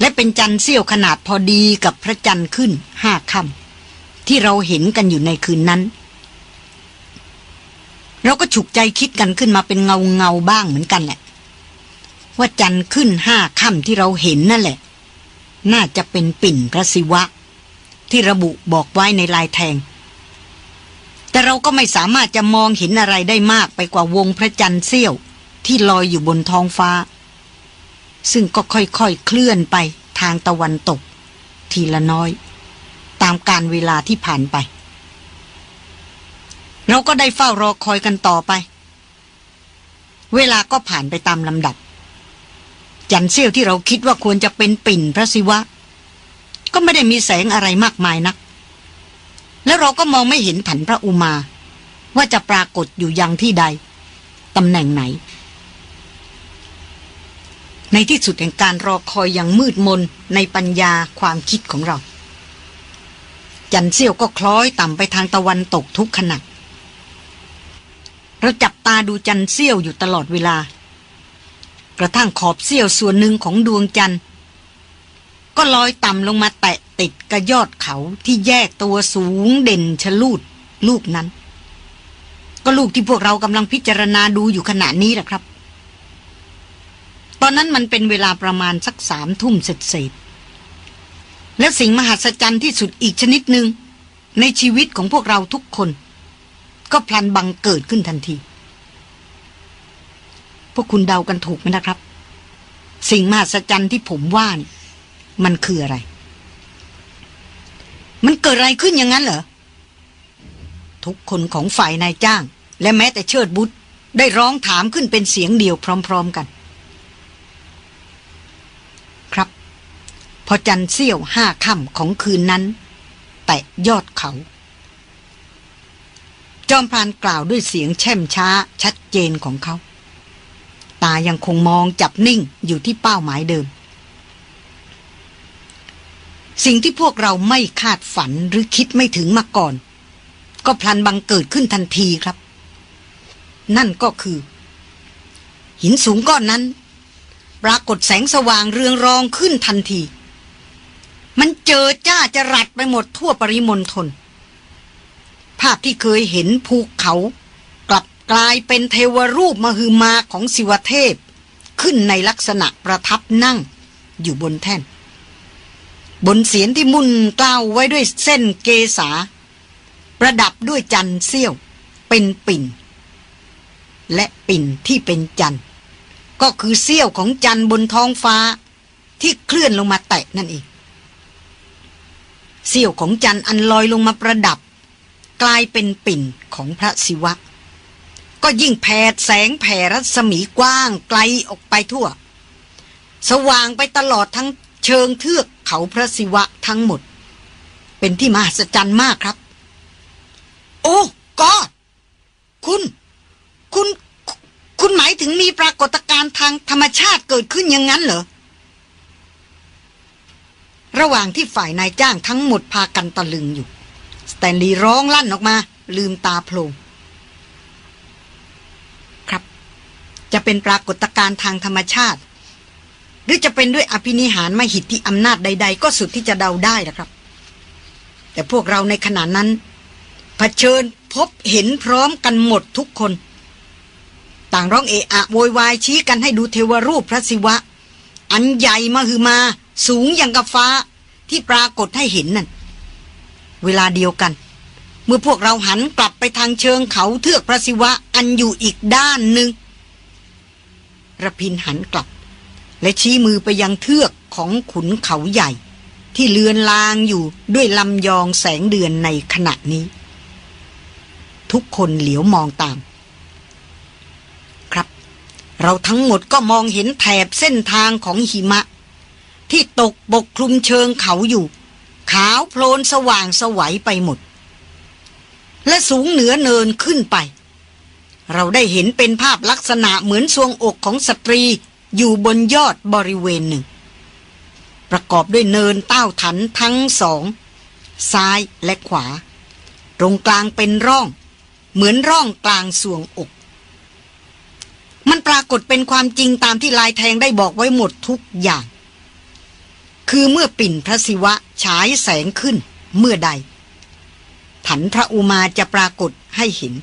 และเป็นจันเสี้ยวขนาดพอดีกับพระจันทร์ขึ้นห้าค่ำที่เราเห็นกันอยู่ในคืนนั้น เราก็ฉุกใจคิดกันขึ้นมาเป็นเงาเงาบ้างเหมือนกันแหละ ว่าจันทร์ขึ้นห้าค่ำที่เราเห็นนั่นแหละ น่าจะเป็นปิ่นพระศิวะ ที่ระบุบอกไว้ในลายแทง แต่เราก็ไม่สามารถจะมองเห็นอะไรได้มากไปกว่าวงพระจันทร์เสี้ยว ที่ลอยอยู่บนท้องฟ้า ซึ่งก็ค่อยๆเคลื่อนไปทางตะวันตก ทีละน้อย ตามการเวลาที่ผ่านไป เราก็ได้เฝ้ารอคอยกันต่อไป เวลาก็ผ่านไปตามลำดับ จันเสี้ยวที่เราคิดว่าควรจะเป็นปิ่นพระศิวะ ก็ไม่ได้มีแสงอะไรมากมายนัก แล้วเราก็มองไม่เห็นถันพระอุมา ว่าจะปรากฏอยู่ยังที่ใดตำแหน่งไหน ในที่สุดแห่งการรอคอยอย่างมืดมนในปัญญาความคิดของเรา จันเสี้ยวก็คล้อยต่ำไปทางตะวันตกทุกขณะเราจับตาดูจันเสี้ยวอยู่ตลอดเวลา กระทั่งขอบเสี้ยวส่วนหนึ่งของดวงจันทร์ ก็ลอยต่ำลงมาแตะติดกับยอดเขาที่แยกตัวสูงเด่นชะลูดลูกนั้น ก็ลูกที่พวกเรากำลังพิจารณาดูอยู่ขณะนี้แหละครับ ตอนนั้นมันเป็นเวลาประมาณสักสามทุ่มเสร็จแล้วสิ่งมหัศจรรย์ที่สุดอีกชนิดหนึ่งในชีวิตของพวกเราทุกคน ก็พลันบังเกิดขึ้นทันที วกคุณเดากันถูกไหมนะครับ สิ่งมหัศจรรย์ที่ผมว่านี่มันคืออะไร มันเกิดอะไรขึ้นอย่างนั้นเหรอ ทุกคนของฝ่ายนายจ้าง และแม้แต่เชิดบุตรได้ร้องถามขึ้นเป็นเสียงเดียวพร้อม ๆกัน ครับ พอจันเสี้ยวห้าค่ำของคืนนั้น แตะยอดเขา จอมพรานกล่าวด้วยเสียงแช่มช้าชัดเจนของเขา ตายังคงมองจับนิ่งอยู่ที่เป้าหมายเดิม สิ่งที่พวกเราไม่คาดฝันหรือคิดไม่ถึงมาก่อน ก็พลันบังเกิดขึ้นทันทีครับ นั่นก็คือ หินสูงก้อนนั้น ปรากฏแสงสว่างเรืองรองขึ้นทันที มันเจอจ้าจะรัดไปหมดทั่วปริมณฑลภาพที่เคยเห็นภูเขา กลายเป็นเทวรูปมหึมาของศิวเทพ ขึ้นในลักษณะประทับนั่ง อยู่บนแท่น บนเสียนที่มุ่นกล้าวไว้ด้วยเส้นเกษา ประดับด้วยจันเสี้ยว เป็นปิ่น และปิ่นที่เป็นจันก็คือเสี้ยวของจันบนท้องฟ้าที่เคลื่อนลงมาแตะนั่นเองเสี้ยวของจันอันลอยลงมาประดับ กลายเป็นปิ่นของพระศิวะ ก็ยิ่งแผดแสงแผ่รัศมีกว้างไกลออกไปทั่ว สว่างไปตลอดทั้งเชิงเทือกเขาพระศิวะทั้งหมด เป็นที่มหัศจรรย์มากครับ โอ้กอดคุณ คุณ คุณหมายถึงมีปรากฏการณ์ทางธรรมชาติเกิดขึ้นอย่างนั้นเหรอ ระหว่างที่ฝ่ายนายจ้างทั้งหมดพากันตะลึงอยู่ สแตนลีย์ร้องลั่นออกมา ลืมตาโพลงครับ จะเป็นปรากฏการณ์ทางธรรมชาติ หรือจะเป็นด้วยอภินิหารมหิทธิอำนาจใด ๆ ก็สุดที่จะเดาได้ละครับ แต่พวกเราในขณะนั้นเผชิญพบเห็นพร้อมกันหมดทุกคน ต่างร้องเอะอะโวยวายชี้กันให้ดูเทวรูปพระศิวะ อันใหญ่มาคือมา สูงอย่างกับฟ้าที่ปรากฏให้เห็นนั่น เวลาเดียวกัน เมื่อพวกเราหันกลับไปทางเชิงเขาเทือกพระศิวะอันอยู่อีกด้านหนึ่ง ระพินหันกลับ และชี้มือไปยังเทือกของขุนเขาใหญ่ ที่เลือนลางอยู่ด้วยลำยองแสงเดือนในขณะนี้ ทุกคนเหลียวมองตาม ครับ เราทั้งหมดก็มองเห็นแถบเส้นทางของหิมะ ที่ตกบกคลุมเชิงเขาอยู่ ขาวโพลนสว่างสวัยไปหมด และสูงเหนือเนินขึ้นไป เราได้เห็นเป็นภาพลักษณะเหมือนทรวงอกของสตรีอยู่บนยอดบริเวณหนึ่ง ประกอบด้วยเนินเต้าถันทั้งสอง ซ้ายและขวา ตรงกลางเป็นร่อง เหมือนร่องกลางสวงอก มันปรากฏเป็นความจริงตามที่ลายแทงได้บอกไว้หมดทุกอย่าง คือเมื่อปิ่นพระศิวะฉายแสงขึ้นเมื่อใด ถันพระอุมาจะปรากฏให้เห็น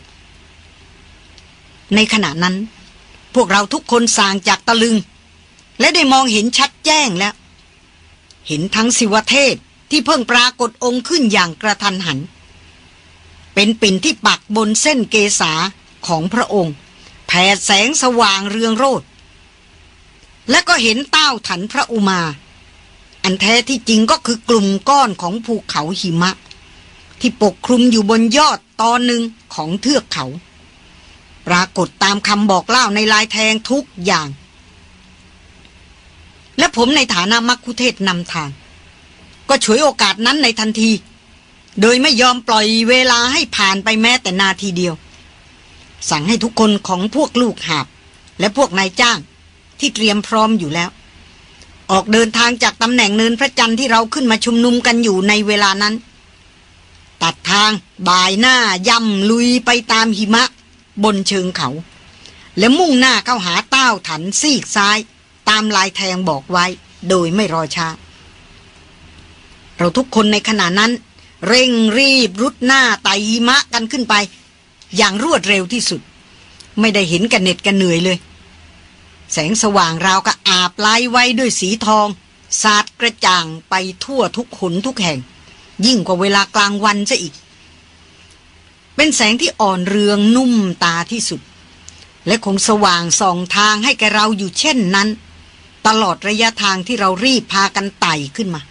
ในขณะนั้น พวกเราทุกคนสางจากตะลึง และได้มองเห็นชัดแจ้งแล้ว เห็นทั้งสิวเทศที่เพิ่งปรากฏองค์ขึ้นอย่างกระทันหัน เป็นปิ่นที่ปักบนเส้นเกษาของพระองค์ แผ่แสงสว่างเรืองโรดและก็เห็นเต้าถันพระอุมา อันแท้ที่จริงก็คือกลุ่มก้อนของภูเขาหิมะ ที่ปกคลุมอยู่บนยอดตอนหนึ่งของเทือกเขา ปรากฏตามคำบอกเล่าในลายแทงทุกอย่าง และผมในฐานะมักคุเทศนำทาง ก็ฉวยโอกาสนั้นในทันที โดยไม่ยอมปล่อยเวลาให้ผ่านไปแม้แต่นาทีเดียว สั่งให้ทุกคนของพวกลูกหาบ และพวกนายจ้างที่เตรียมพร้อมอยู่แล้ว ออกเดินทางจากตำแหน่งเนินพระจันทร์ที่เราขึ้นมาชุมนุมกันอยู่ในเวลานั้น ตัดทางบ่ายหน้าย่ำลุยไปตามหิมะ บนเชิงเขา และมุ่งหน้าเข้าหาเต้าถันซีกซ้าย ตามลายแทงบอกไว้ โดยไม่รอช้า เราทุกคนในขณะนั้น เร่งรีบรุดหน้าไตหิมะกันขึ้นไป อย่างรวดเร็วที่สุด ไม่ได้เห็นกันเน็ดกันเหนื่อยเลย แสงสว่างราวกับอาบไล่ไว้ด้วยสีทอง สาดกระจ่างไปทั่วทุกขนทุกแห่ง ยิ่งกว่าเวลากลางวันซะอีก เป็นแสงที่อ่อนเรืองนุ่มตาที่สุด และคงสว่างส่องทางให้แกเราอยู่เช่นนั้น ตลอดระยะทางที่เรารีบพากันไต่ขึ้นมา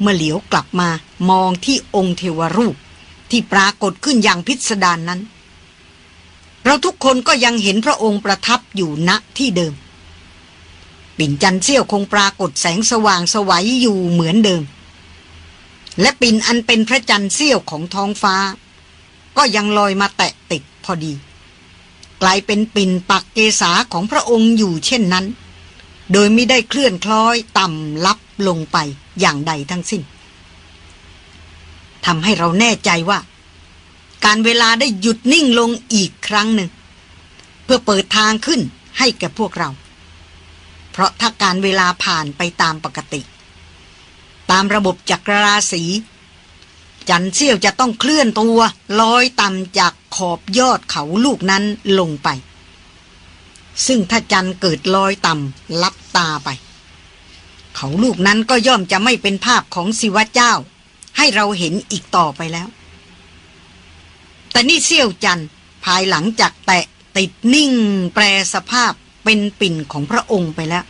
เมื่อเหลียวกลับมามองที่องค์เทวรูปที่ปรากฏขึ้นอย่างพิสดารนนั้น เราทุกคนก็ยังเห็นพระองค์ประทับอยู่ณที่เดิมปิ่นจันเสี้ยวคงปรากฏแสงสว่างสวัยอยู่เหมือนเดิม และปิ่นอันเป็นพระจันทร์เสี้ยวของท้องฟ้า ก็ยังลอยมาแตะติดพอดี กลายเป็นปิ่นปักเกษาของพระองค์อยู่เช่นนั้น โดยไม่ได้เคลื่อนคล้อยต่ำลับลงไปอย่างใดทั้งสิ้นทำให้เราแน่ใจว่า การเวลาได้หยุดนิ่งลงอีกครั้งหนึ่ง เพื่อเปิดทางขึ้นให้แก่พวกเรา เพราะถ้าการเวลาผ่านไปตามปกติ ตามระบบจักรราศี จันเซี่ยวจะต้องเคลื่อนตัวลอยต่ำจากขอบยอดเขาลูกนั้นลงไป ซึ่งถ้าจันเกิดลอยต่ำลับตาไป เขาลูกนั้นก็ย่อมจะไม่เป็นภาพของศิวะเจ้า ให้เราเห็นอีกต่อไปแล้ว แต่นี่เซี่ยวจันภายหลังจากแตะติดนิ่งแปรสภาพเป็นปิ่นของพระองค์ไปแล้ว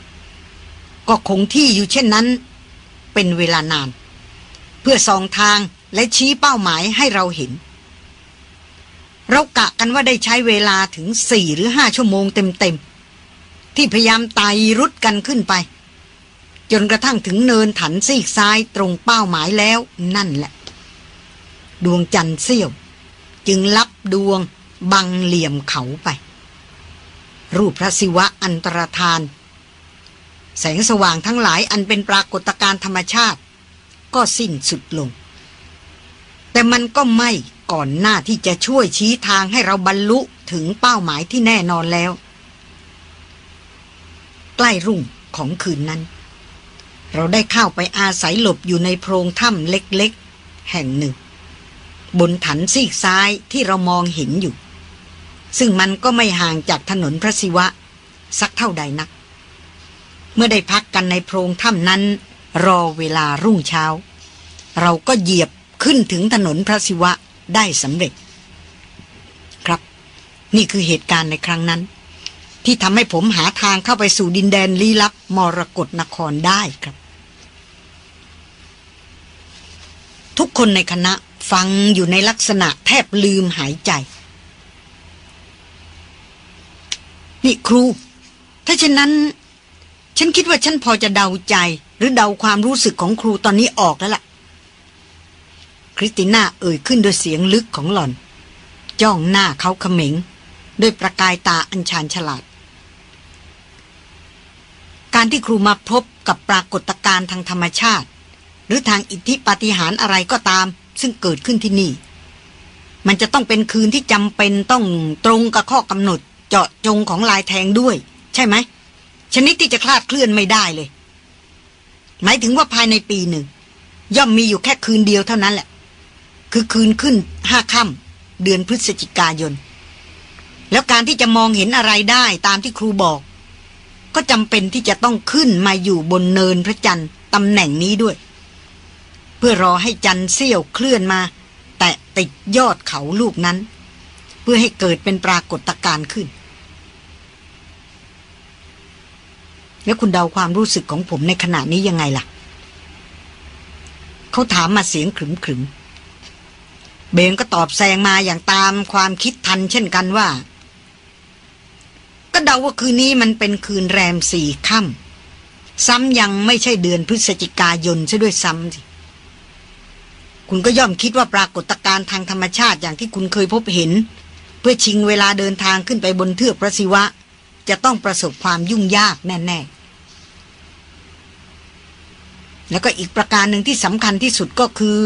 ก็คงที่อยู่เช่นนั้น เป็นเวลานาน เพื่อสองทาง และชี้เป้าหมายให้เราเห็น เรากะกันว่าได้ใช้เวลาถึงสี่หรือห้าชั่วโมงเต็มๆ ที่พยายามไต่รุดกันขึ้นไป จนกระทั่งถึงเนินถันซีกซ้ายตรงเป้าหมายแล้วนั่นแหละ ดวงจันทร์เสี้ยว จึงลับดวงบังเหลี่ยมเขาไป รูปพระศิวะอันตรธาน แสงสว่างทั้งหลายอันเป็นปรากฏการณ์ธรรมชาติ ก็สิ้นสุดลง แต่มันก็ไม่ก่อนหน้าที่จะช่วยชี้ทางให้เราบรรลุถึงเป้าหมายที่แน่นอนแล้ว ใกล้รุ่งของคืนนั้น เราได้เข้าไปอาศัยหลบอยู่ในโพรงถ้ำเล็กๆ แห่งหนึ่ง บนถันซีกซ้ายที่เรามองเห็นอยู่ ซึ่งมันก็ไม่ห่างจากถนนพระศิวะ สักเท่าใดนัก เมื่อได้พักกันในโพรงถ้ำนั้น รอเวลารุ่งเช้า เราก็เหยียบ ขึ้นถึงถนนพระศิวะได้สำเร็จ ครับ นี่คือเหตุการณ์ในครั้งนั้น ที่ทำให้ผมหาทางเข้าไปสู่ดินแดนลี้ลับมรกรนครได้ครับ ทุกคนในคณะฟังอยู่ในลักษณะแทบลืมหายใจ นี่ครู ถ้าเช่นนั้น ฉันคิดว่าฉันพอจะเดาใจ หรือเดาความรู้สึกของครูตอนนี้ออกแล้วล่ะ คริสติน่าเอ่ยขึ้นด้วยเสียงลึกของหล่อน จ้องหน้าเขาเขม็ง ด้วยประกายตาอันชาญฉลาด การที่ครูมาพบกับปรากฏการณ์ทางธรรมชาติ หรือทางอิทธิปาฏิหาริย์อะไรก็ตาม ซึ่งเกิดขึ้นที่นี่ มันจะต้องเป็นคืนที่จำเป็นต้องตรงกับข้อกำหนด เจาะจงของลายแทงด้วย ใช่ไหมชนิดที่จะคลาดเคลื่อนไม่ได้เลย หมายถึงว่าภายในปีหนึ่ง ย่อมมีอยู่แค่คืนเดียวเท่านั้นแหละ คือคืนขึ้นห้าค่ำเดือนพฤศจิกายน แล้วการที่จะมองเห็นอะไรได้ตามที่ครูบอก ก็จำเป็นที่จะต้องขึ้นมาอยู่บนเนินพระจันทร์ตำแหน่งนี้ด้วย เพื่อรอให้จันทร์เสี้ยวเคลื่อนมา แตะติดยอดเขาลูกนั้น เพื่อให้เกิดเป็นปรากฏการณ์ขึ้นแล้วคุณเดาความรู้สึกของผมในขณะนี้ยังไงล่ะ เขาถามมาเสียงขรึมขรึม เบนก็ตอบแซงมาอย่างตามความคิดทันเช่นกันว่า ก็เดาว่าคืนนี้มันเป็นคืนแรมสี่ค่ำซ้ำยังไม่ใช่เดือนพฤศจิกายนซะด้วยซ้ำสิคุณก็ย่อมคิดว่าปรากฏการณ์ทางธรรมชาติอย่างที่คุณเคยพบเห็น เพื่อชิงเวลาเดินทางขึ้นไปบนเทือกพระศิวะ จะต้องประสบความยุ่งยากแน่ ๆ แล้วก็อีกประการหนึ่งที่สำคัญที่สุดก็คือ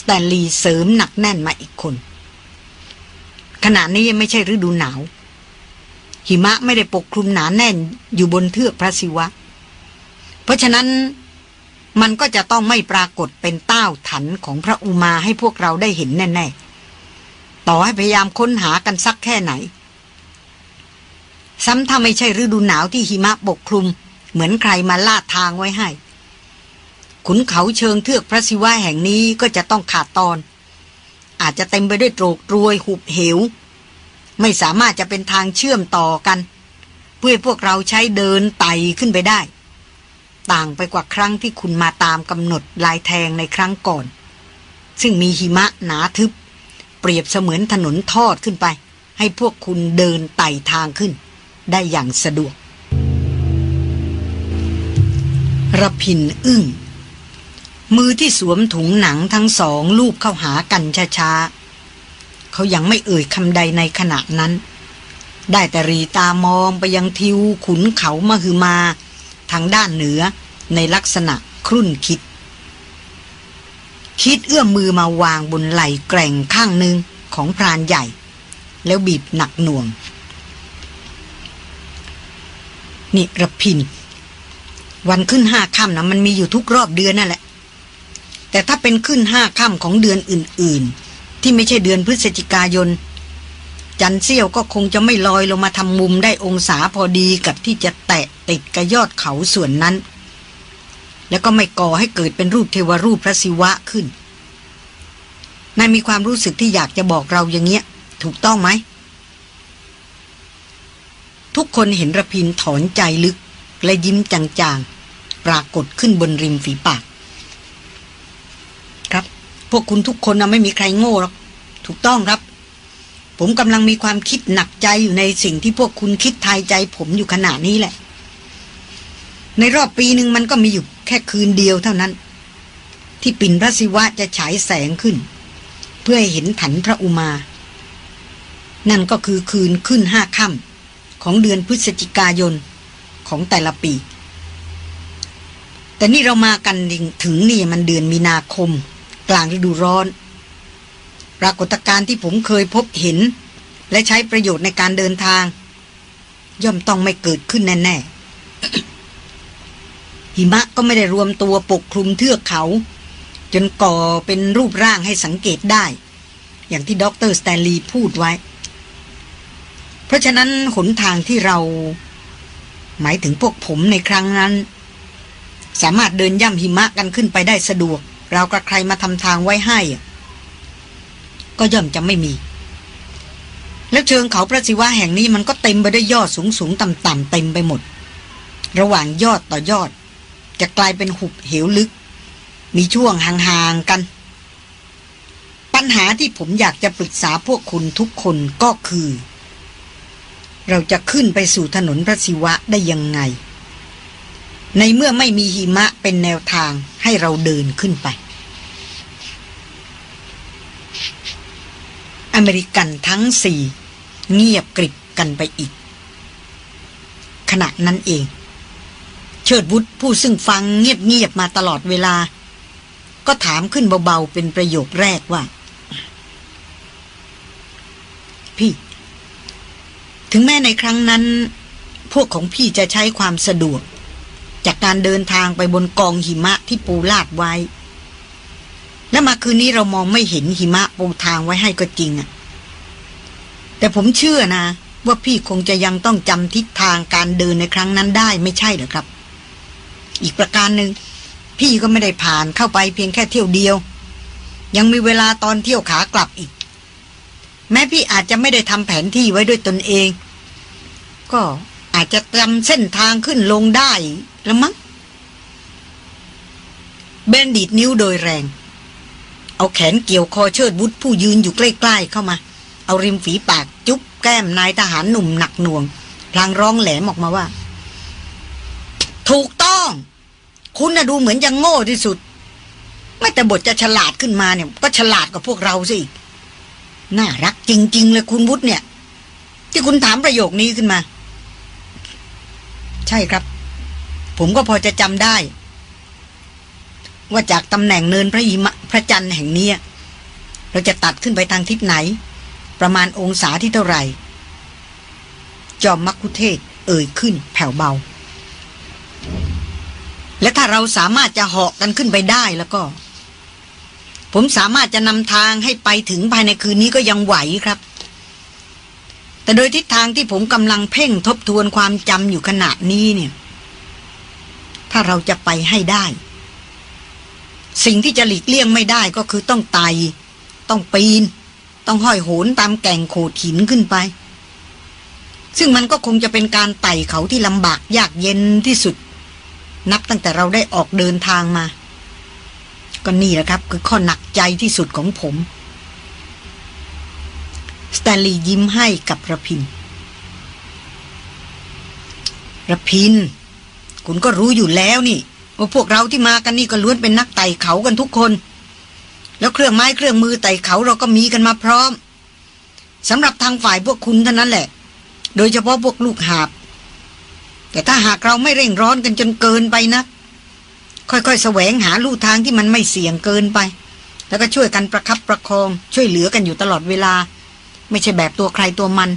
สแตนลีย์เสริมหนักแน่นมาอีกคน ขณะนี้ยังไม่ใช่ฤดูหนาว หิมะไม่ได้ปกคลุมหนาแน่นอยู่บนเทือกพระศิวะ เพราะฉะนั้นมันก็จะต้องไม่ปรากฏเป็นเต้าถันของพระอุมาให้พวกเราได้เห็นแน่ๆ ต่อให้พยายามค้นหากันสักแค่ไหน ซ้ำถ้าไม่ใช่ฤดูหนาวที่หิมะปกคลุม เหมือนใครมาลาดทางไว้ให้ ขุนเขาเชิงเทือกพระศิวะแห่งนี้ก็จะต้องขาดตอน อาจจะเต็มไปด้วยโตรกรวยหุบเหว ไม่สามารถจะเป็นทางเชื่อมต่อกัน เพื่อพวกเราใช้เดินไต่ขึ้นไปได้ ต่างไปกว่าครั้งที่คุณมาตามกำหนดลายแทงในครั้งก่อน ซึ่งมีหิมะหนาทึบ เปรียบเสมือนถนนทอดขึ้นไป ให้พวกคุณเดินไต่ทางขึ้น ได้อย่างสะดวกระพินอึ้ง มือที่สวมถุงหนังทั้งสองลูบเข้าหากันช้าๆเขายังไม่เอ่ยคำใดในขณะนั้น ได้แต่รีตามองไปยังทิวขุนเขามาคือมา ทางด้านเหนือในลักษณะครุ่นคิด คิดเอื้อมมือมาวางบนไหล่แกร่งข้างหนึ่งของพรานใหญ่ แล้วบีบหนักหน่วงนี่ระพินวันขึ้นห้าค่ำนะมันมีอยู่ทุกรอบเดือนนั่นแหละ แต่ถ้าเป็นขึ้นห้าค่ำของเดือนอื่นๆ ที่ไม่ใช่เดือนพฤศจิกายน จันเซี่ยวก็คงจะไม่ลอยลงมาทำมุมได้องศาพอดีกับที่จะแตะติดกับยอดเขาส่วนนั้น แล้วก็ไม่ก่อให้เกิดเป็นรูปเทวรูปพระศิวะขึ้นนายมีความรู้สึกที่อยากจะบอกเราอย่างเงี้ย ถูกต้องไหม ทุกคนเห็นระพินถอนใจลึกและยิ้มจางๆ ปรากฏขึ้นบนริมฝีปาก วกคุณทุกคนนะไม่มีใครโง่หรอก ถูกต้องครับ ผมกำลังมีความคิดหนักใจอยู่ในสิ่งที่พวกคุณคิดทายใจผมอยู่ขณะนี้แหละ ในรอบปีหนึ่งมันก็มีอยู่แค่คืนเดียวเท่านั้น ที่ปิ่นพระศิวะจะฉายแสงขึ้น เพื่อหเห็นถันพระอุมา นั่นก็คือคืนขึ้นห้าค่ำของเดือนพฤศจิกายนของแต่ละปี แต่นี่เรามากันถึงนี่มันเดือนมีนาคม ลางฤดูร้อน ปรากฏการณ์ที่ผมเคยพบเห็น และใช้ประโยชน์ในการเดินทาง ย่อมต้องไม่เกิดขึ้นแน่ๆ หิมะก็ไม่ได้รวมตัวปกคลุมเทือกเขา จนก่อเป็นรูปร่างให้สังเกตได้ อย่างที่ด็อกเตอร์สแตนลีย์พูดไว้ เพราะฉะนั้นหนทางที่เรา หมายถึงพวกผมในครั้งนั้นสามารถเดินย่ำหิมะกันขึ้นไปได้สะดวก เรากับใครมาทำทางไว้ให้ ก็ย่อมจะไม่มี แล้วเชิงเขาพระศิวะแห่งนี้มันก็เต็มไปด้วยยอดสูงสูงต่ำต่ำเต็มไปหมด ระหว่างยอดต่อยอด จะกลายเป็นหุบเหวลึก มีช่วงห่างๆกัน ปัญหาที่ผมอยากจะปรึกษาพวกคุณทุกคนก็คือ เราจะขึ้นไปสู่ถนนพระศิวะได้ยังไง ในเมื่อไม่มีหิมะเป็นแนวทางให้เราเดินขึ้นไป อเมริกันทั้งสี่เงียบกริบกันไปอีก ขณะนั้นเอง เชิดวุฒผู้ซึ่งฟังเงียบๆมาตลอดเวลา ก็ถามขึ้นเบาๆเป็นประโยคแรกว่า พี่ ถึงแม้ในครั้งนั้น พวกของพี่จะใช้ความสะดวก จากการเดินทางไปบนกองหิมะที่ปูลาดไว้ และมาคืนนี้เรามองไม่เห็นหิมะปูทางไว้ให้ก็จริงอะแต่ผมเชื่อนะ ว่าพี่คงจะยังต้องจำทิศทางการเดินในครั้งนั้นได้ไม่ใช่หรอครับ อีกประการหนึ่งพี่ก็ไม่ได้ผ่านเข้าไปเพียงแค่เที่ยวเดียว ยังมีเวลาตอนเที่ยวขากลับอีก แม้พี่อาจจะไม่ได้ทำแผนที่ไว้ด้วยตนเอง ก็ อาจจะจำเส้นทางขึ้นลงได้ละมั้งเบนดีดนิ้วโดยแรง เอาแขนเกี่ยวคอเชิดวุฒผู้ยืนอยู่ใกล้ๆเข้ามา เอาริมฝีปากจุ๊บแก้มนายทหารหนุ่มหนักหน่วง พลางร้องแหลมออกมาว่า ถูกต้อง คุณน่ะดูเหมือนยังโง่ที่สุด ไม่แต่บทจะฉลาดขึ้นมาเนี่ย ก็ฉลาดกว่าพวกเราสิน่ารักจริง ๆ เลยคุณวุฒเนี่ย ที่คุณถามประโยคนี้ขึ้นมา ใช่ครับ ผมก็พอจะจำได้ ว่าจากตำแหน่งเนินพระอิมะพระจันทร์แห่งนี้เราจะตัดขึ้นไปทางทิศไหน ประมาณองศาที่เท่าไหร่ จอมมักคุเทศเอ่ยขึ้นแผ่วเบา และถ้าเราสามารถจะเหาะกันขึ้นไปได้แล้วก็ ผมสามารถจะนำทางให้ไปถึงภายในคืนนี้ก็ยังไหวครับ แต่โดยทิศทางที่ผมกำลังเพ่งทบทวนความจำอยู่ขณะนี้เนี่ย ถ้าเราจะไปให้ได้ สิ่งที่จะหลีกเลี่ยงไม่ได้ก็คือต้องไตต้องปีน ต้องห้อยโหนตามแก่งโขดหินขึ้นไป ซึ่งมันก็คงจะเป็นการไต่เขาที่ลำบากยากเย็นที่สุด นับตั้งแต่เราได้ออกเดินทางมา ก็นี่แหละครับ คือข้อหนักใจที่สุดของผม สแตนลีย์ยิ้มให้กับระพินระพิน คุณก็รู้อยู่แล้วนี่ว่าพวกเราที่มากันนี่ก็ล้วนเป็นนักไต่เขากันทุกคน แล้วเครื่องไม้เครื่องมือไต่เขาเราก็มีกันมาพร้อมสำหรับทางฝ่ายพวกคุณเท่านั้นแหละ โดยเฉพาะพวกลูกหาบ แต่ถ้าหากเราไม่เร่งร้อนกันจนเกินไปนะ ค่อยๆแสวงหาลู่ทางที่มันไม่เสี่ยงเกินไป แล้วก็ช่วยกันประคับประคอง ช่วยเหลือกันอยู่ตลอดเวลา ไม่ใช่แบบตัวใครตัวมัน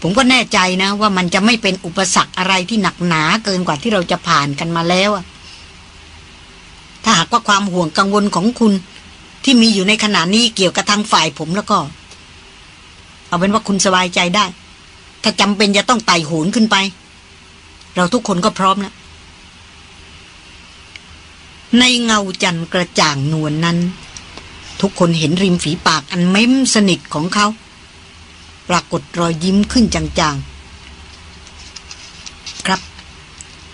ผมก็แน่ใจนะ ว่ามันจะไม่เป็นอุปสรรคอะไรที่หนักหนาเกินกว่าที่เราจะผ่านกันมาแล้วถ้าหากว่าความห่วงกังวลของคุณ ที่มีอยู่ในขณะนี้เกี่ยวกับทางฝ่ายผมแล้วก็ เอาเป็นว่าคุณสบายใจได้ ถ้าจำเป็นจะต้องไต่โหนขึ้นไป เราทุกคนก็พร้อมแล้วในเงาจันกระจ่างนวลนนั้น ทุกคนเห็นริมฝีปากอันเม้มสนิทของเขา ปรากฏรอยยิ้มขึ้นจางๆ ครับ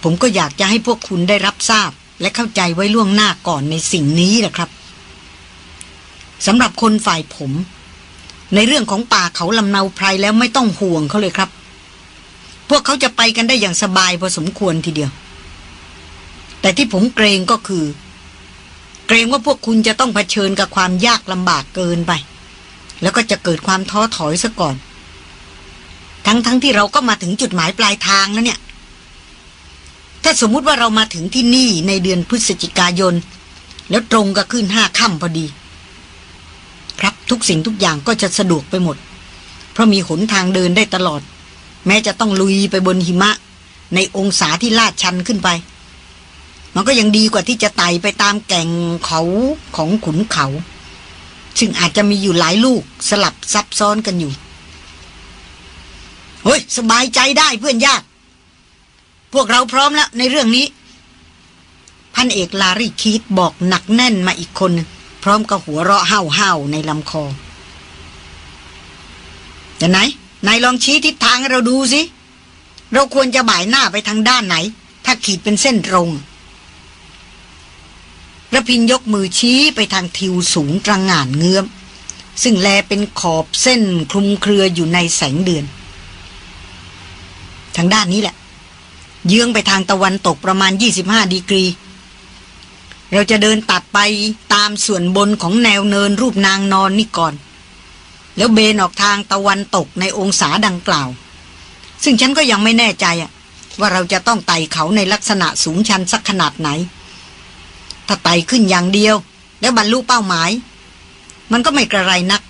ผมก็อยากจะให้พวกคุณได้รับทราบ และเข้าใจไว้ล่วงหน้าก่อนในสิ่งนี้แหละครับสำหรับคนฝ่ายผม ในเรื่องของป่าเขาลำเนาไพรแล้วไม่ต้องห่วงเขาเลยครับ พวกเขาจะไปกันได้อย่างสบายพอสมควรทีเดียว แต่ที่ผมเกรงก็คือ เกรงว่าพวกคุณจะต้องเผชิญกับความยากลำบากเกินไป แล้วก็จะเกิดความท้อถอยซะก่อน ทั้งๆทที่เราก็มาถึงจุดหมายปลายทางแล้วเนี่ย ถ้าสมมุติว่าเรามาถึงที่นี่ในเดือนพฤศจิกายน แล้วตรงกับขึ้นห้าค่ำพอดี ครับทุกสิ่งทุกอย่างก็จะสะดวกไปหมด เพราะมีหนทางเดินได้ตลอด แม้จะต้องลุยไปบนหิมะ ในองศาที่ลาดชันขึ้นไป มันก็ยังดีกว่าที่จะไต่ไปตามแก่งเขาของขุนเขา ซึ่งอาจจะมีอยู่หลายลูกสลับซับซ้อนกันอยู่ เฮ้ย สบายใจได้เพื่อนยากพวกเราพร้อมแล้วในเรื่องนี้ พันเอกลารีคีดบอกหนักแน่นมาอีกคน พร้อมกับหัวเราะเห้าวาในลำคอจะไหนนายลองชี้ทิศทางให้เราดูสิ เราควรจะบ่ายหน้าไปทางด้านไหน ถ้าขีดเป็นเส้นตรง ระพินยกมือชี้ไปทางทิวสูงตระงงานเงื้อม ซึ่งแลเป็นขอบเส้นคลุมเครืออยู่ในแสงเดือน ทางด้านนี้แหละ เยื้องไปทางตะวันตกประมาณ 25 ดีกรี เราจะเดินตัดไปตามส่วนบนของแนวเนินรูปนางนอนนี่ก่อน แล้วเบนออกทางตะวันตกในองศาดังกล่าว ซึ่งฉันก็ยังไม่แน่ใจว่าเราจะต้องไต่เขาในลักษณะสูงชันสักขนาดไหน ถ้าไต่ขึ้นอย่างเดียว แล้วบรรลุเป้าหมาย มันก็ไม่กระไรนัก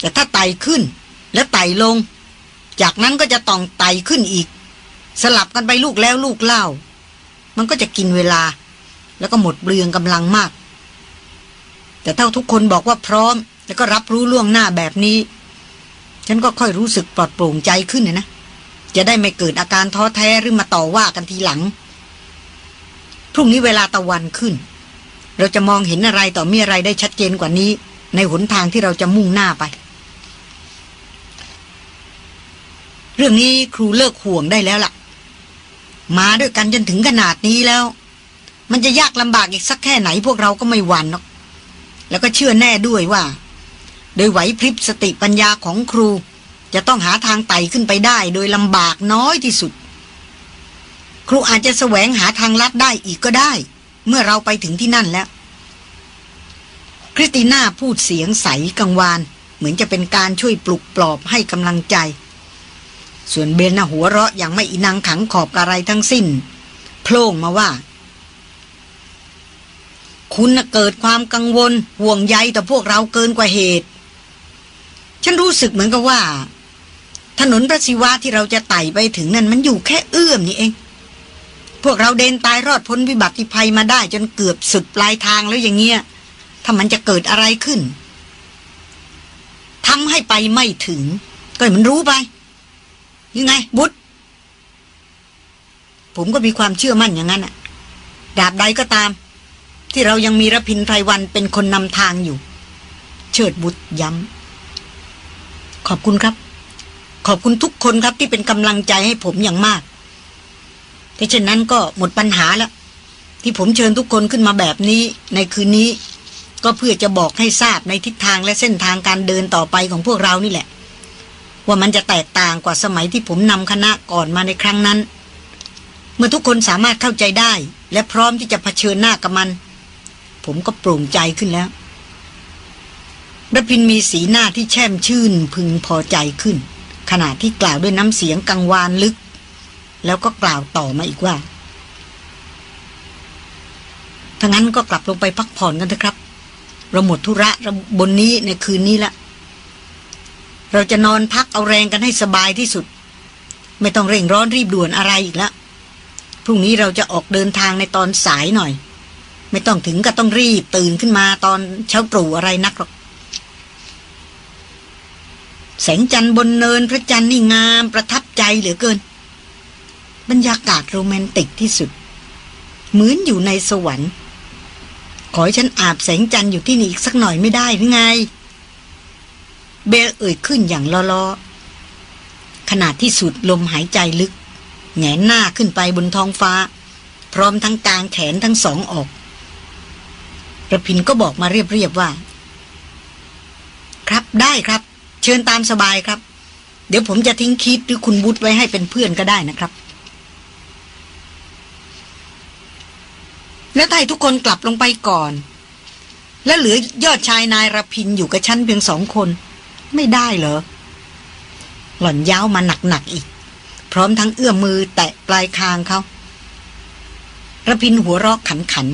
แต่ถ้าไต่ขึ้น แล้วไต่ลง จากนั้นก็จะต้องไต่ขึ้นอีก สลับกันไปลูกแล้วลูกเล่า มันก็จะกินเวลา แล้วก็หมดเปลืองกำลังมาก แต่ถ้าทุกคนบอกว่าพร้อม แล้วก็รับรู้ล่วงหน้าแบบนี้ ฉันก็ค่อยรู้สึกปลอดโปร่งใจขึ้นนะจะได้ไม่เกิดอาการท้อแท้หรือมาต่อว่ากันทีหลัง พรุ่งนี้เวลาตะวันขึ้น เราจะมองเห็นอะไรต่อมีอะไรได้ชัดเจนกว่านี้ ในหนทางที่เราจะมุ่งหน้าไป เรื่องนี้ครูเลิกห่วงได้แล้วล่ะ มาด้วยกันจนถึงขนาดนี้แล้ว มันจะยากลำบากอีกสักแค่ไหนพวกเราก็ไม่หวั่นหรอกแล้วก็เชื่อแน่ด้วยว่า โดยไหวพริบสติปัญญาของครู จะต้องหาทางไต่ขึ้นไปได้ โดยลำบากน้อยที่สุด ครูอาจจะแสวงหาทางลัดได้อีกก็ได้ เมื่อเราไปถึงที่นั่นแล้ว คริสติน่าพูดเสียงใสกังวาน เหมือนจะเป็นการช่วยปลุกปลอบให้กำลังใจ ส่วนเบนน่ะหัวเราะอย่างไม่อินังขังขอบอะไรทั้งสิ้นโพล่งมาว่า คุณน่ะเกิดความกังวลห่วงใยต่อพวกเราเกินกว่าเหตุ ฉันรู้สึกเหมือนกับว่า ถนนพระศิวะที่เราจะไต่ไปถึงนั่นมันอยู่แค่เอื้อมนี่เอง พวกเราเดินตายรอดพ้นวิบัติภัยมาได้ จนเกือบสุดปลายทางแล้วอย่างเงี้ย ถ้ามันจะเกิดอะไรขึ้นทำให้ไปไม่ถึง ก็มันรู้ไป ยังไง บุตรผมก็มีความเชื่อมั่นอย่างนั้นอะดาบใดก็ตาม ที่เรายังมีรพินไพรวันเป็นคนนำทางอยู่ เชิดบุตรย้ำ ขอบคุณครับ ขอบคุณทุกคนครับที่เป็นกำลังใจให้ผมอย่างมาก ถ้าเช่นนั้นก็หมดปัญหาแล้ว ที่ผมเชิญทุกคนขึ้นมาแบบนี้ในคืนนี้ ก็เพื่อจะบอกให้ทราบในทิศทางและเส้นทางการเดินต่อไปของพวกเรานี่แหละ ว่ามันจะแตกต่างกว่าสมัยที่ผมนำคณะก่อนมาในครั้งนั้น เมื่อทุกคนสามารถเข้าใจได้ และพร้อมที่จะะเผชิญหน้ากับมัน ผมก็โปร่งใจขึ้นแล้วรพินมีสีหน้าที่แช่มชื่นพึงพอใจขึ้น ขณะที่กล่าวด้วยน้ำเสียงกังวานลึก แล้วก็กล่าวต่อมาอีกว่าถ้างั้นก็กลับลงไปพักผ่อนกันเถอะครับเราหมดธุระบนนี้ในคืนนี้ละ เราจะนอนพักเอาแรงกันให้สบายที่สุด ไม่ต้องเร่งร้อนรีบด่วนอะไรอีกแล้วพรุ่งนี้เราจะออกเดินทางในตอนสายหน่อย ไม่ต้องถึงก็ต้องรีบตื่นขึ้นมาตอนเช้าตรู่อะไรนักหรอก แสงจันทร์บนเนินพระจันทร์นี่งามประทับใจเหลือเกิน บรรยากาศโรแมนติกที่สุด เหมือนอยู่ในสวรรค์ ขอให้ฉันอาบแสงจันทร์อยู่ที่นี่อีกสักหน่อยไม่ได้หรือไง เบลเอ่ยขึ้นอย่างล้อๆขณะที่สุดลมหายใจลึก แงนหน้าขึ้นไปบนท้องฟ้า พร้อมทั้งกลางแขนทั้งสองออกระพินก็บอกมาเรียบๆว่า ครับได้ครับ เชิญตามสบายครับ เดี๋ยวผมจะทิ้งคิดหรือคุณบุตรไว้ให้เป็นเพื่อนก็ได้นะครับ แล้วถ้าทุกคนกลับลงไปก่อน แล้วเหลือยอดชายนายรพินอยู่กับฉันเพียงสองคน ไม่ได้เหรอ หล่อนย้าวมาหนักๆอีก พร้อมทั้งเอื้อมมือแตะปลายคางเขาระพินหัวรอกขันขัน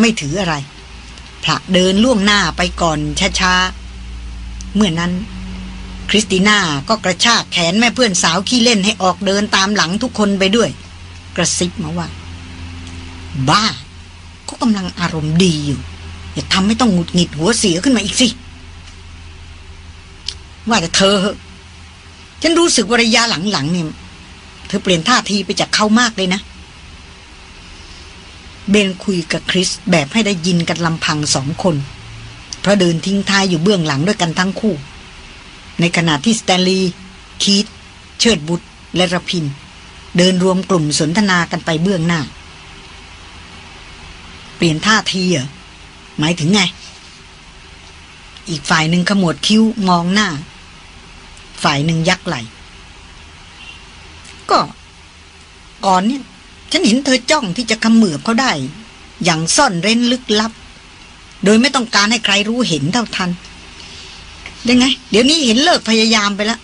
ไม่ถืออะไรผละเดินล่วงหน้าไปก่อนช้าๆ เมื่อนั้น คริสติน่าก็กระชากแขนแม่เพื่อนสาวขี้เล่นให้ออกเดินตามหลังทุกคนไปด้วย กระซิบมาว่า บ้า ก็กำลังอารมณ์ดีอยู่ อย่าทำไม่ต้องหงุดหงิดหัวเสียขึ้นมาอีกสิ ว่าแต่เธอ ฉันรู้สึกวระยะหลังๆเนี่ยเธอเปลี่ยนท่าทีไปจากเขามากเลยนะ เบนคุยกับคริสแบบให้ได้ยินกันลำพังสองคน เพราะเดินทิ้งท้ายอยู่เบื้องหลังด้วยกันทั้งคู่ ในขณะที่สแตนลีย์คีตเชิดบุตรและระพิน เดินรวมกลุ่มสนทนากันไปเบื้องหน้า เปลี่ยนท่าทีเหรอหมายถึงไง อีกฝ่ายหนึ่งขมวดคิ้วมองหน้า ฝ่ายหนึ่งยักไหลก็ก่อนเนี่ย ฉันเห็นเธอจ้องที่จะขมือบเขาได้ อย่างซ่อนเร้นลึกลับ โดยไม่ต้องการให้ใครรู้เห็นเท่าทันยังไง เดี๋ยวนี้เห็นเลิกพยายามไปแล้ว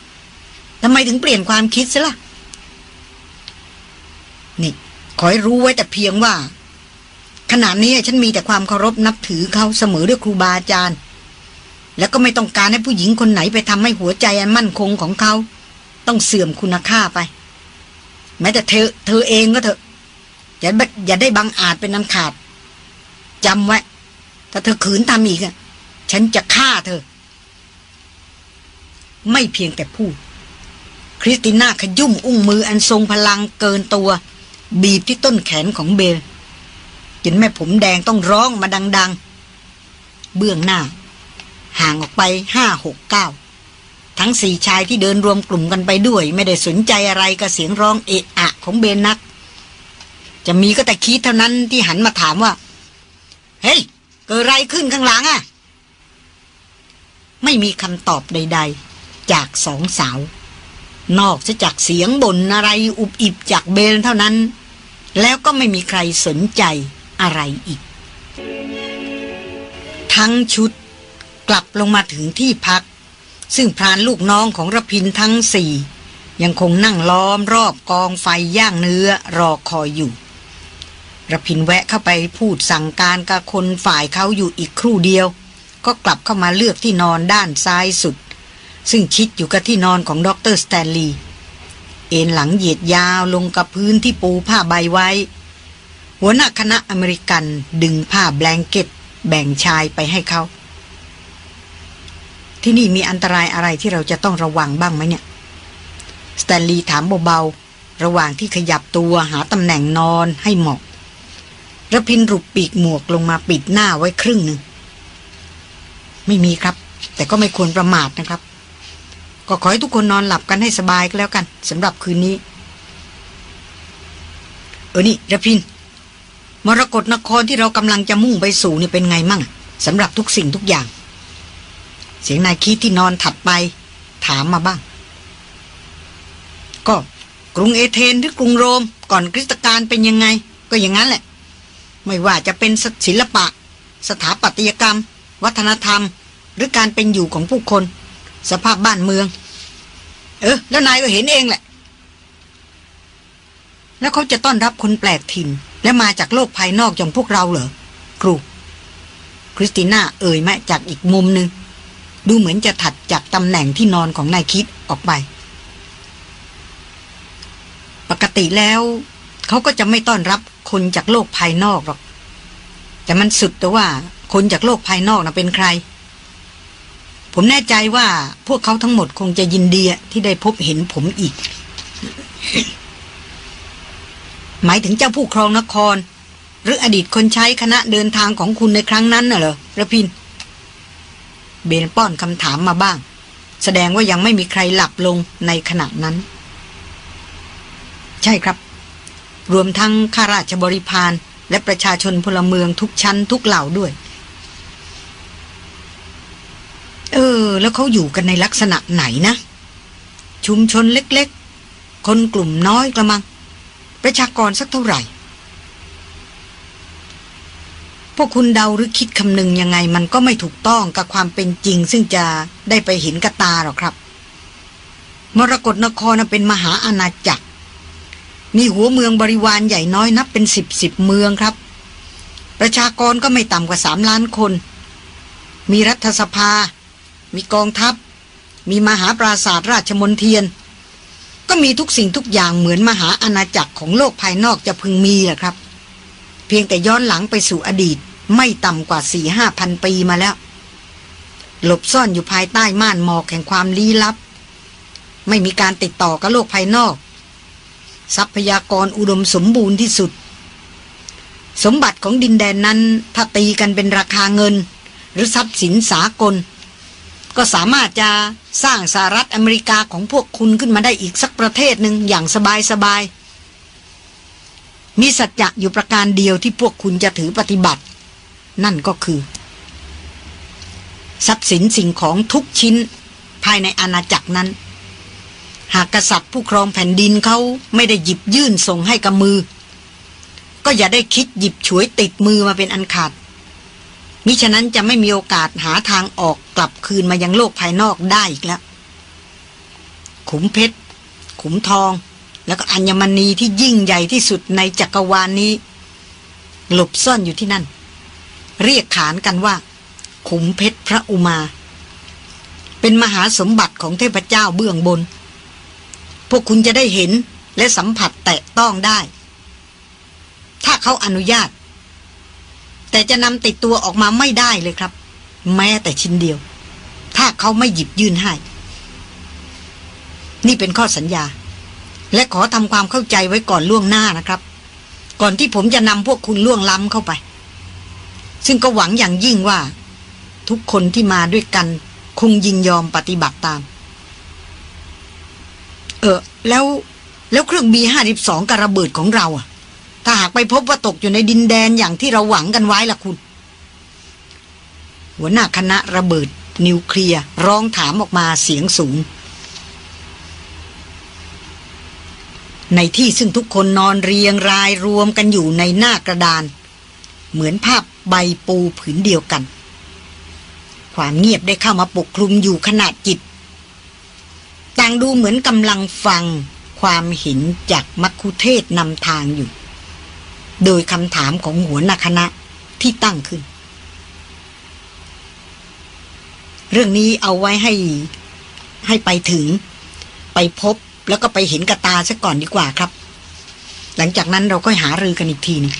ทำไมถึงเปลี่ยนความคิดซะล่ะนี่ขอให้รู้ไว้แต่เพียงว่า ขณะนี้ฉันมีแต่ความเคารพนับถือเขาเสมอด้วยครูบาอาจารย์ แล้วก็ไม่ต้องการให้ผู้หญิงคนไหนไปทำให้หัวใจอันมั่นคงของเขา ต้องเสื่อมคุณค่าไป แม้แต่เธอ เธอเองก็เถอะ อย่าอย่าได้บังอาจเป็นน้ำขาดจำไว้ ถ้าเธอขืนทำอีกฉันจะฆ่าเธอ ไม่เพียงแต่พูด คริสติน่าขยุ่มอุ้งมืออันทรงพลังเกินตัว บีบที่ต้นแขนของเบล จนแม่ผมแดงต้องร้องมาดัง ๆ เบื้องหน้า ห่างออกไปห้าหกเก้าทั้งสี่ชายที่เดินรวมกลุ่มกันไปด้วย ไม่ได้สนใจอะไรกับเสียงร้องเอะอะของเบนนัก จะมีก็แต่คิดเท่านั้นที่หันมาถามว่า เฮ้ยเกิดอะไรขึ้นข้างหลังอะไม่มีคำตอบใด ๆ จากสองสาว นอกจากเสียงบ่นอะไรอุบอิบจากเบนเท่านั้น แล้วก็ไม่มีใครสนใจ อะไรอีก ทั้งชุดกลับลงมาถึงที่พัก ซึ่งพรานลูกน้องของระพินทั้งสี่ยังคงนั่งล้อมรอบกองไฟย่างเนื้อรอคอยอยู่รพินทร์แวะเข้าไปพูดสั่งการกับคนฝ่ายเขาอยู่อีกครู่เดียว ก็กลับเข้ามาเลือกที่นอนด้านซ้ายสุด ซึ่งชิดอยู่กับที่นอนของดรสแตนลีย์เอ็นหลังเหยียดยาวลงกับพื้นที่ปูผ้าใบไว้ หัวหน้าคณะอเมริกันดึงผ้า blanket แบ่งชายไปให้เขา ที่นี่มีอันตรายอะไรที่เราจะต้องระวังบ้างไหมเนี่ยสแตนลีย์ถามเบาๆ ระหว่างที่ขยับตัวหาตำแหน่งนอนให้เหมาะระพินรุปปีกหมวกลงมาปิดหน้าไว้ครึ่งหนึ่ง ไม่มีครับ แต่ก็ไม่ควรประมาทนะครับ ก็ขอให้ทุกคนนอนหลับกันให้สบายก็แล้วกันสำหรับคืนนี้ เออนี่ระพิน มรกรนครที่เรากำลังจะมุ่งไปสู่นี่เป็นไงมั่งสำหรับทุกสิ่งทุกอย่าง เสียงนายคีที่นอนถัดไปถามมาบ้าง ก็กรุงเอเธนหรือกรุงโรม ก่อนคริสตกาลเป็นยังไง ก็อย่างนั้นแหละ ไม่ว่าจะเป็นศิลปะ สถาปัตยกรรม วัฒนธรรม หรือการเป็นอยู่ของผู้คน สภาพบ้านเมือง เออ แล้วนายก็เห็นเองแหละ แล้วเขาจะต้อนรับคนแปลกถิ่น และมาจากโลกภายนอกอย่างพวกเราเหรอ ครู คริสติน่าเอ่ยแม่จากอีกมุมหนึ่งดูเหมือนจะถัดจากตำแหน่งที่นอนของนายคิดออกไป ปกติแล้วเขาก็จะไม่ต้อนรับคนจากโลกภายนอกหรอก แต่มันสุดแต่ว่าคนจากโลกภายนอกนะเป็นใคร ผมแน่ใจว่าพวกเขาทั้งหมดคงจะยินดีที่ได้พบเห็นผมอีก หมายถึงเจ้าผู้ครองนคร หรืออดีตคนใช้คณะเดินทางของคุณในครั้งนั้นน่ะเหรอระพิน เบนป้อนคำถามมาบ้าง แสดงว่ายังไม่มีใครหลับลงในขณะนั้น ใช่ครับ รวมทั้งข้าราชบริพารและประชาชนพลเมืองทุกชั้นทุกเหล่าด้วย เออ แล้วเขาอยู่กันในลักษณะไหนนะ ชุมชนเล็กๆ คนกลุ่มน้อยกระมัง ประชากรสักเท่าไหร่ พวกคุณเดาหรือคิดคำนึงยังไง มันก็ไม่ถูกต้องกับความเป็นจริง ซึ่งจะได้ไปเห็นกับตาหรอกครับ มรกรนครเป็นมหาอาณาจักร มีหัวเมืองบริวารใหญ่น้อยนับเป็นสิบสิบเมืองครับ ประชากรก็ไม่ต่ำกว่าสามล้านคน มีรัฐสภา มีกองทัพ มีมหาปราศาสตร์ราชมนเทียน ก็มีทุกสิ่งทุกอย่างเหมือนมหาอาณาจักรของโลกภายนอกจะพึงมีแหละครับ เพียงแต่ย้อนหลังไปสู่อดีตไม่ต่ำกว่าสี่ห้าพันปีมาแล้ว หลบซ่อนอยู่ภายใต้ม่านหมอกแห่งความลี้ลับ ไม่มีการติดต่อกับโลกภายนอก ทรัพยากรอุดมสมบูรณ์ที่สุด สมบัติของดินแดนนั้นถ้าตีกันเป็นราคาเงิน หรือทรัพย์สินสากล ก็สามารถจะสร้างสหรัฐอเมริกาของพวกคุณขึ้นมาได้อีกสักประเทศหนึ่งอย่างสบายสบายมีสัจจะอยู่ประการเดียวที่พวกคุณจะถือปฏิบัติ นั่นก็คือ ทรัพย์สินสิ่งของทุกชิ้นภายในอาณาจักรนั้น หากกษัตริย์ผู้ครองแผ่นดินเขาไม่ได้หยิบยื่นส่งให้กับมือ ก็อย่าได้คิดหยิบฉวยติดมือมาเป็นอันขาด มิฉะนั้นจะไม่มีโอกาสหาทางออกกลับคืนมายังโลกภายนอกได้อีกแล้ว ขุมเพชร ขุมทอง แล้วก็อัญมณีที่ยิ่งใหญ่ที่สุดในจักรวาลนนี้ หลบซ่อนอยู่ที่นั่น เรียกขานกันว่า ขุมเพชรพระอุมา เป็นมหาสมบัติของเทพเจ้าเบื้องบน พวกคุณจะได้เห็นและสัมผัสแตะต้องได้ ถ้าเขาอนุญาต แต่จะนำติดตัวออกมาไม่ได้เลยครับ แม้แต่ชิ้นเดียว ถ้าเขาไม่หยิบยื่นให้ นี่เป็นข้อสัญญา และขอทำความเข้าใจไว้ก่อนล่วงหน้านะครับ ก่อนที่ผมจะนำพวกคุณล่วงล้ำเข้าไป ซึ่งก็หวังอย่างยิ่งว่า ทุกคนที่มาด้วยกัน คงยินยอมปฏิบัติตาม เออแล้วแล้วเครื่องบีห้าสิบสองกระเบิดของเราอะ ถ้าหากไปพบว่าตกอยู่ในดินแดนอย่างที่เราหวังกันไว้ล่ะคุณ หัวหน้าคณะระเบิด นิวเคลียร์ร้องถามออกมาเสียงสูง ในที่ซึ่งทุกคนนอนเรียงรายรวมกันอยู่ในหน้ากระดาน เหมือนภาพใบปูผืนเดียวกัน ความเงียบได้เข้ามาปกคลุมอยู่ขนาดจิต ต่างดูเหมือนกำลังฟังความเห็นจากมัคคุเทศนำทางอยู่ โดยคำถามของหัวหน้าคณะที่ตั้งขึ้น เรื่องนี้เอาไว้ให้ให้ไปถึง ไปพบแล้วก็ไปเห็นกระตาซะก่อนดีกว่าครับ หลังจากนั้นเราก็หารือกันอีกทีนึง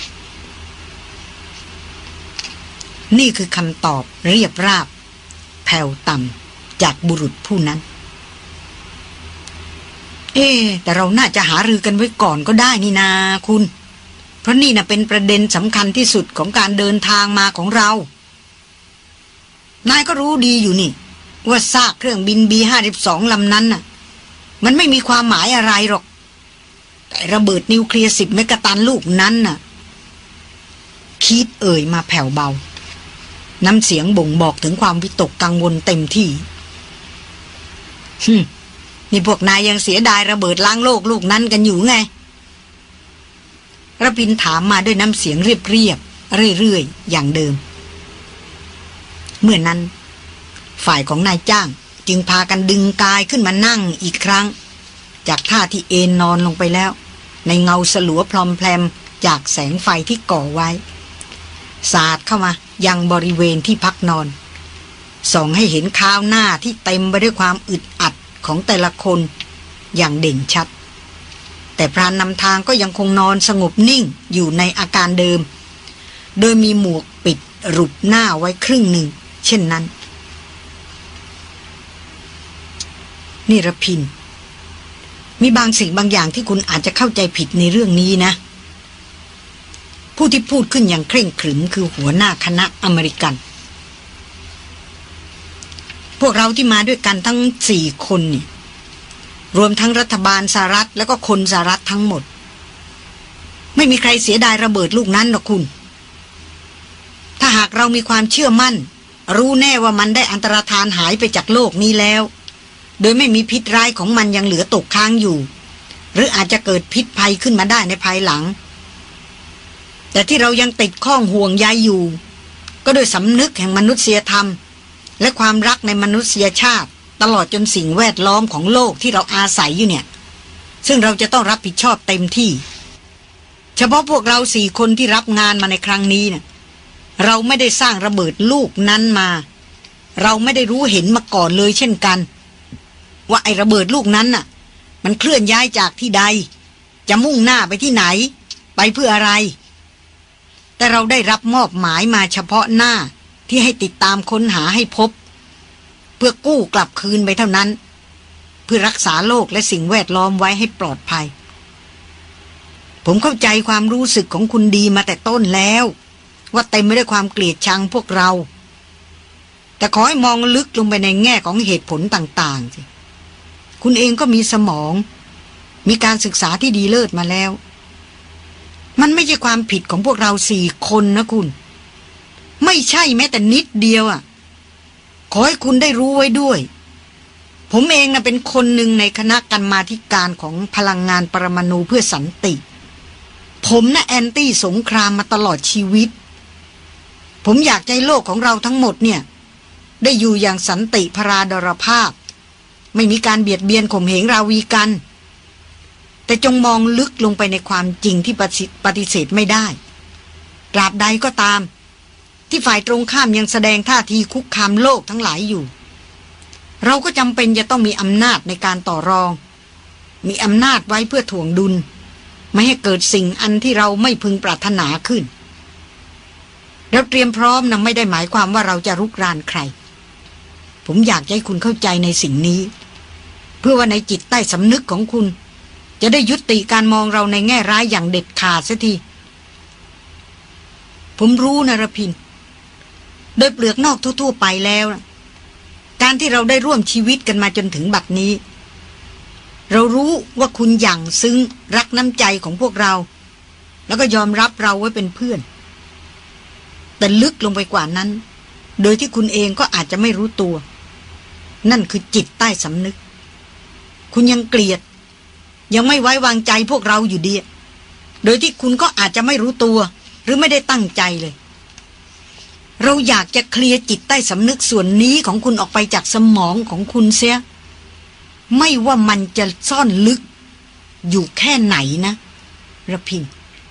นี่คือคำตอบเรียบราบ แผ่วต่ำจากบุรุษผู้นั้น เอ๊แต่เราน่าจะหารือกันไว้ก่อนก็ได้นี่นาคุณ เพราะนี่นะเป็นประเด็นสำคัญที่สุดของการเดินทางมาของเรา นายก็รู้ดีอยู่นี่ ว่าซากเครื่องบินบีห้าสิบสองลำนั้นน่ะ มันไม่มีความหมายอะไรหรอก แต่ระเบิดนิวเคลียร์สิบเมกะตันลูกนั้นน่ะ คิดเอ่ยมาแผ่วเบา น้ำเสียงบ่งบอกถึงความวิตกกังวลเต็มที่ฮึนี่พวกนายยังเสียดายระเบิดล้างโลกลูกนั้นกันอยู่ไง ระพินถามมาด้วยน้ำเสียงเรียบเรียบเรื่อยๆ อย่างเดิม เมื่อนั้น ฝ่ายของนายจ้างจึงพากันดึงกายขึ้นมานั่งอีกครั้ง จากท่าที่เอนนอนลงไปแล้ว ในเงาสลัวพลอมแพลมจากแสงไฟที่ก่อไว้ สาดเข้ามายังบริเวณที่พักนอน ส่องให้เห็นข้าวหน้าที่เต็มไปด้วยความอึดอัดของแต่ละคนอย่างเด่นชัด แต่พรานนำทางก็ยังคงนอนสงบนิ่งอยู่ในอาการเดิม โดยมีหมวกปิดรุดหน้าไว้ครึ่งหนึ่ง เช่นนั้น นิรพิน มีบางสิ่งบางอย่างที่คุณอาจจะเข้าใจผิดในเรื่องนี้นะ ผู้ที่พูดขึ้นอย่างเคร่งขรึมคือหัวหน้าคณะอเมริกัน พวกเราที่มาด้วยกันทั้งสี่คนนี่ รวมทั้งรัฐบาลสหรัฐแล้วก็คนสหรัฐทั้งหมด ไม่มีใครเสียดายระเบิดลูกนั้นหรอกคุณ ถ้าหากเรามีความเชื่อมั่น รู้แน่ว่ามันได้อันตรธานหายไปจากโลกนี้แล้ว โดยไม่มีพิษร้ายของมันยังเหลือตกค้างอยู่ หรืออาจจะเกิดพิษภัยขึ้นมาได้ในภายหลัง แต่ที่เรายังติดข้องห่วงใยอยู่ ก็โดยสำนึกแห่งมนุษยธรรม และความรักในมนุษยชาติ ตลอดจนสิ่งแวดล้อมของโลกที่เราอาศัยอยู่เนี่ย ซึ่งเราจะต้องรับผิดชอบเต็มที่ เฉพาะพวกเราสี่คนที่รับงานมาในครั้งนี้เนะ่ยเราไม่ได้สร้างระเบิดลูกนั้นมา เราไม่ได้รู้เห็นมาก่อนเลยเช่นกัน ว่าไอ้ระเบิดลูกนั้นน่ะ มันเคลื่อนย้ายจากที่ใด จะมุ่งหน้าไปที่ไหน ไปเพื่ออะไร แต่เราได้รับมอบหมายมาเฉพาะหน้าที่ให้ติดตามค้นหาให้พบ เพื่อกู้กลับคืนไปเท่านั้น เพื่อรักษาโลกและสิ่งแวดล้อมไว้ให้ปลอดภัย ผมเข้าใจความรู้สึกของคุณดีมาแต่ต้นแล้ว ว่าเต็มไปด้วยความเกลียดชังพวกเรา แต่ขอให้มองลึกลงไปในแง่ของเหตุผลต่างๆสิคุณเองก็มีสมอง มีการศึกษาที่ดีเลิศมาแล้ว มันไม่ใช่ความผิดของพวกเราสี่คนนะคุณ ไม่ใช่แม้แต่นิดเดียวอะ ขอให้คุณได้รู้ไว้ด้วย ผมเองนะเป็นคนหนึ่งในคณะกรรมาการของพลังงานปรมาณูเพื่อสันติ ผมนะแอนตี้สงครามมาตลอดชีวิต ผมอยากใจโลกของเราทั้งหมดเนี่ย ได้อยู่อย่างสันติพราดรภาพ ไม่มีการเบียดเบียนข่มเหงราวีกัน แต่จงมองลึกลงไปในความจริงที่ปฏิเสธไม่ได้ตราบใดก็ตาม ที่ฝ่ายตรงข้ามยังแสดงท่าทีคุกคามโลกทั้งหลายอยู่ เราก็จำเป็นจะต้องมีอำนาจในการต่อรอง มีอำนาจไว้เพื่อถ่วงดุล ไม่ให้เกิดสิ่งอันที่เราไม่พึงปรารถนาขึ้น เราเตรียมพร้อมนะไม่ได้หมายความว่าเราจะรุกรานใคร ผมอยากให้คุณเข้าใจในสิ่งนี้ เพื่อว่าในจิตใต้สำนึกของคุณ จะได้ยุติการมองเราในแง่ร้ายอย่างเด็ดขาดเสียทีผมรู้นะรพิน โดยเปลือกนอกทั่ว ๆ ไปแล้ว การที่เราได้ร่วมชีวิตกันมาจนถึงบัดนี้ เรารู้ว่าคุณอย่างซึ้งรักน้ำใจของพวกเรา แล้วก็ยอมรับเราไว้เป็นเพื่อน แต่ลึกลงไปกว่านั้น โดยที่คุณเองก็อาจจะไม่รู้ตัว นั่นคือจิตใต้สำนึก คุณยังเกลียด ยังไม่ไว้วางใจพวกเราอยู่ดี โดยที่คุณก็อาจจะไม่รู้ตัว หรือไม่ได้ตั้งใจเลย เราอยากจะเคลียร์จิตใต้สำนึกส่วนนี้ของคุณออกไปจากสมองของคุณเสีย ไม่ว่ามันจะซ่อนลึก อยู่แค่ไหนนะระพิน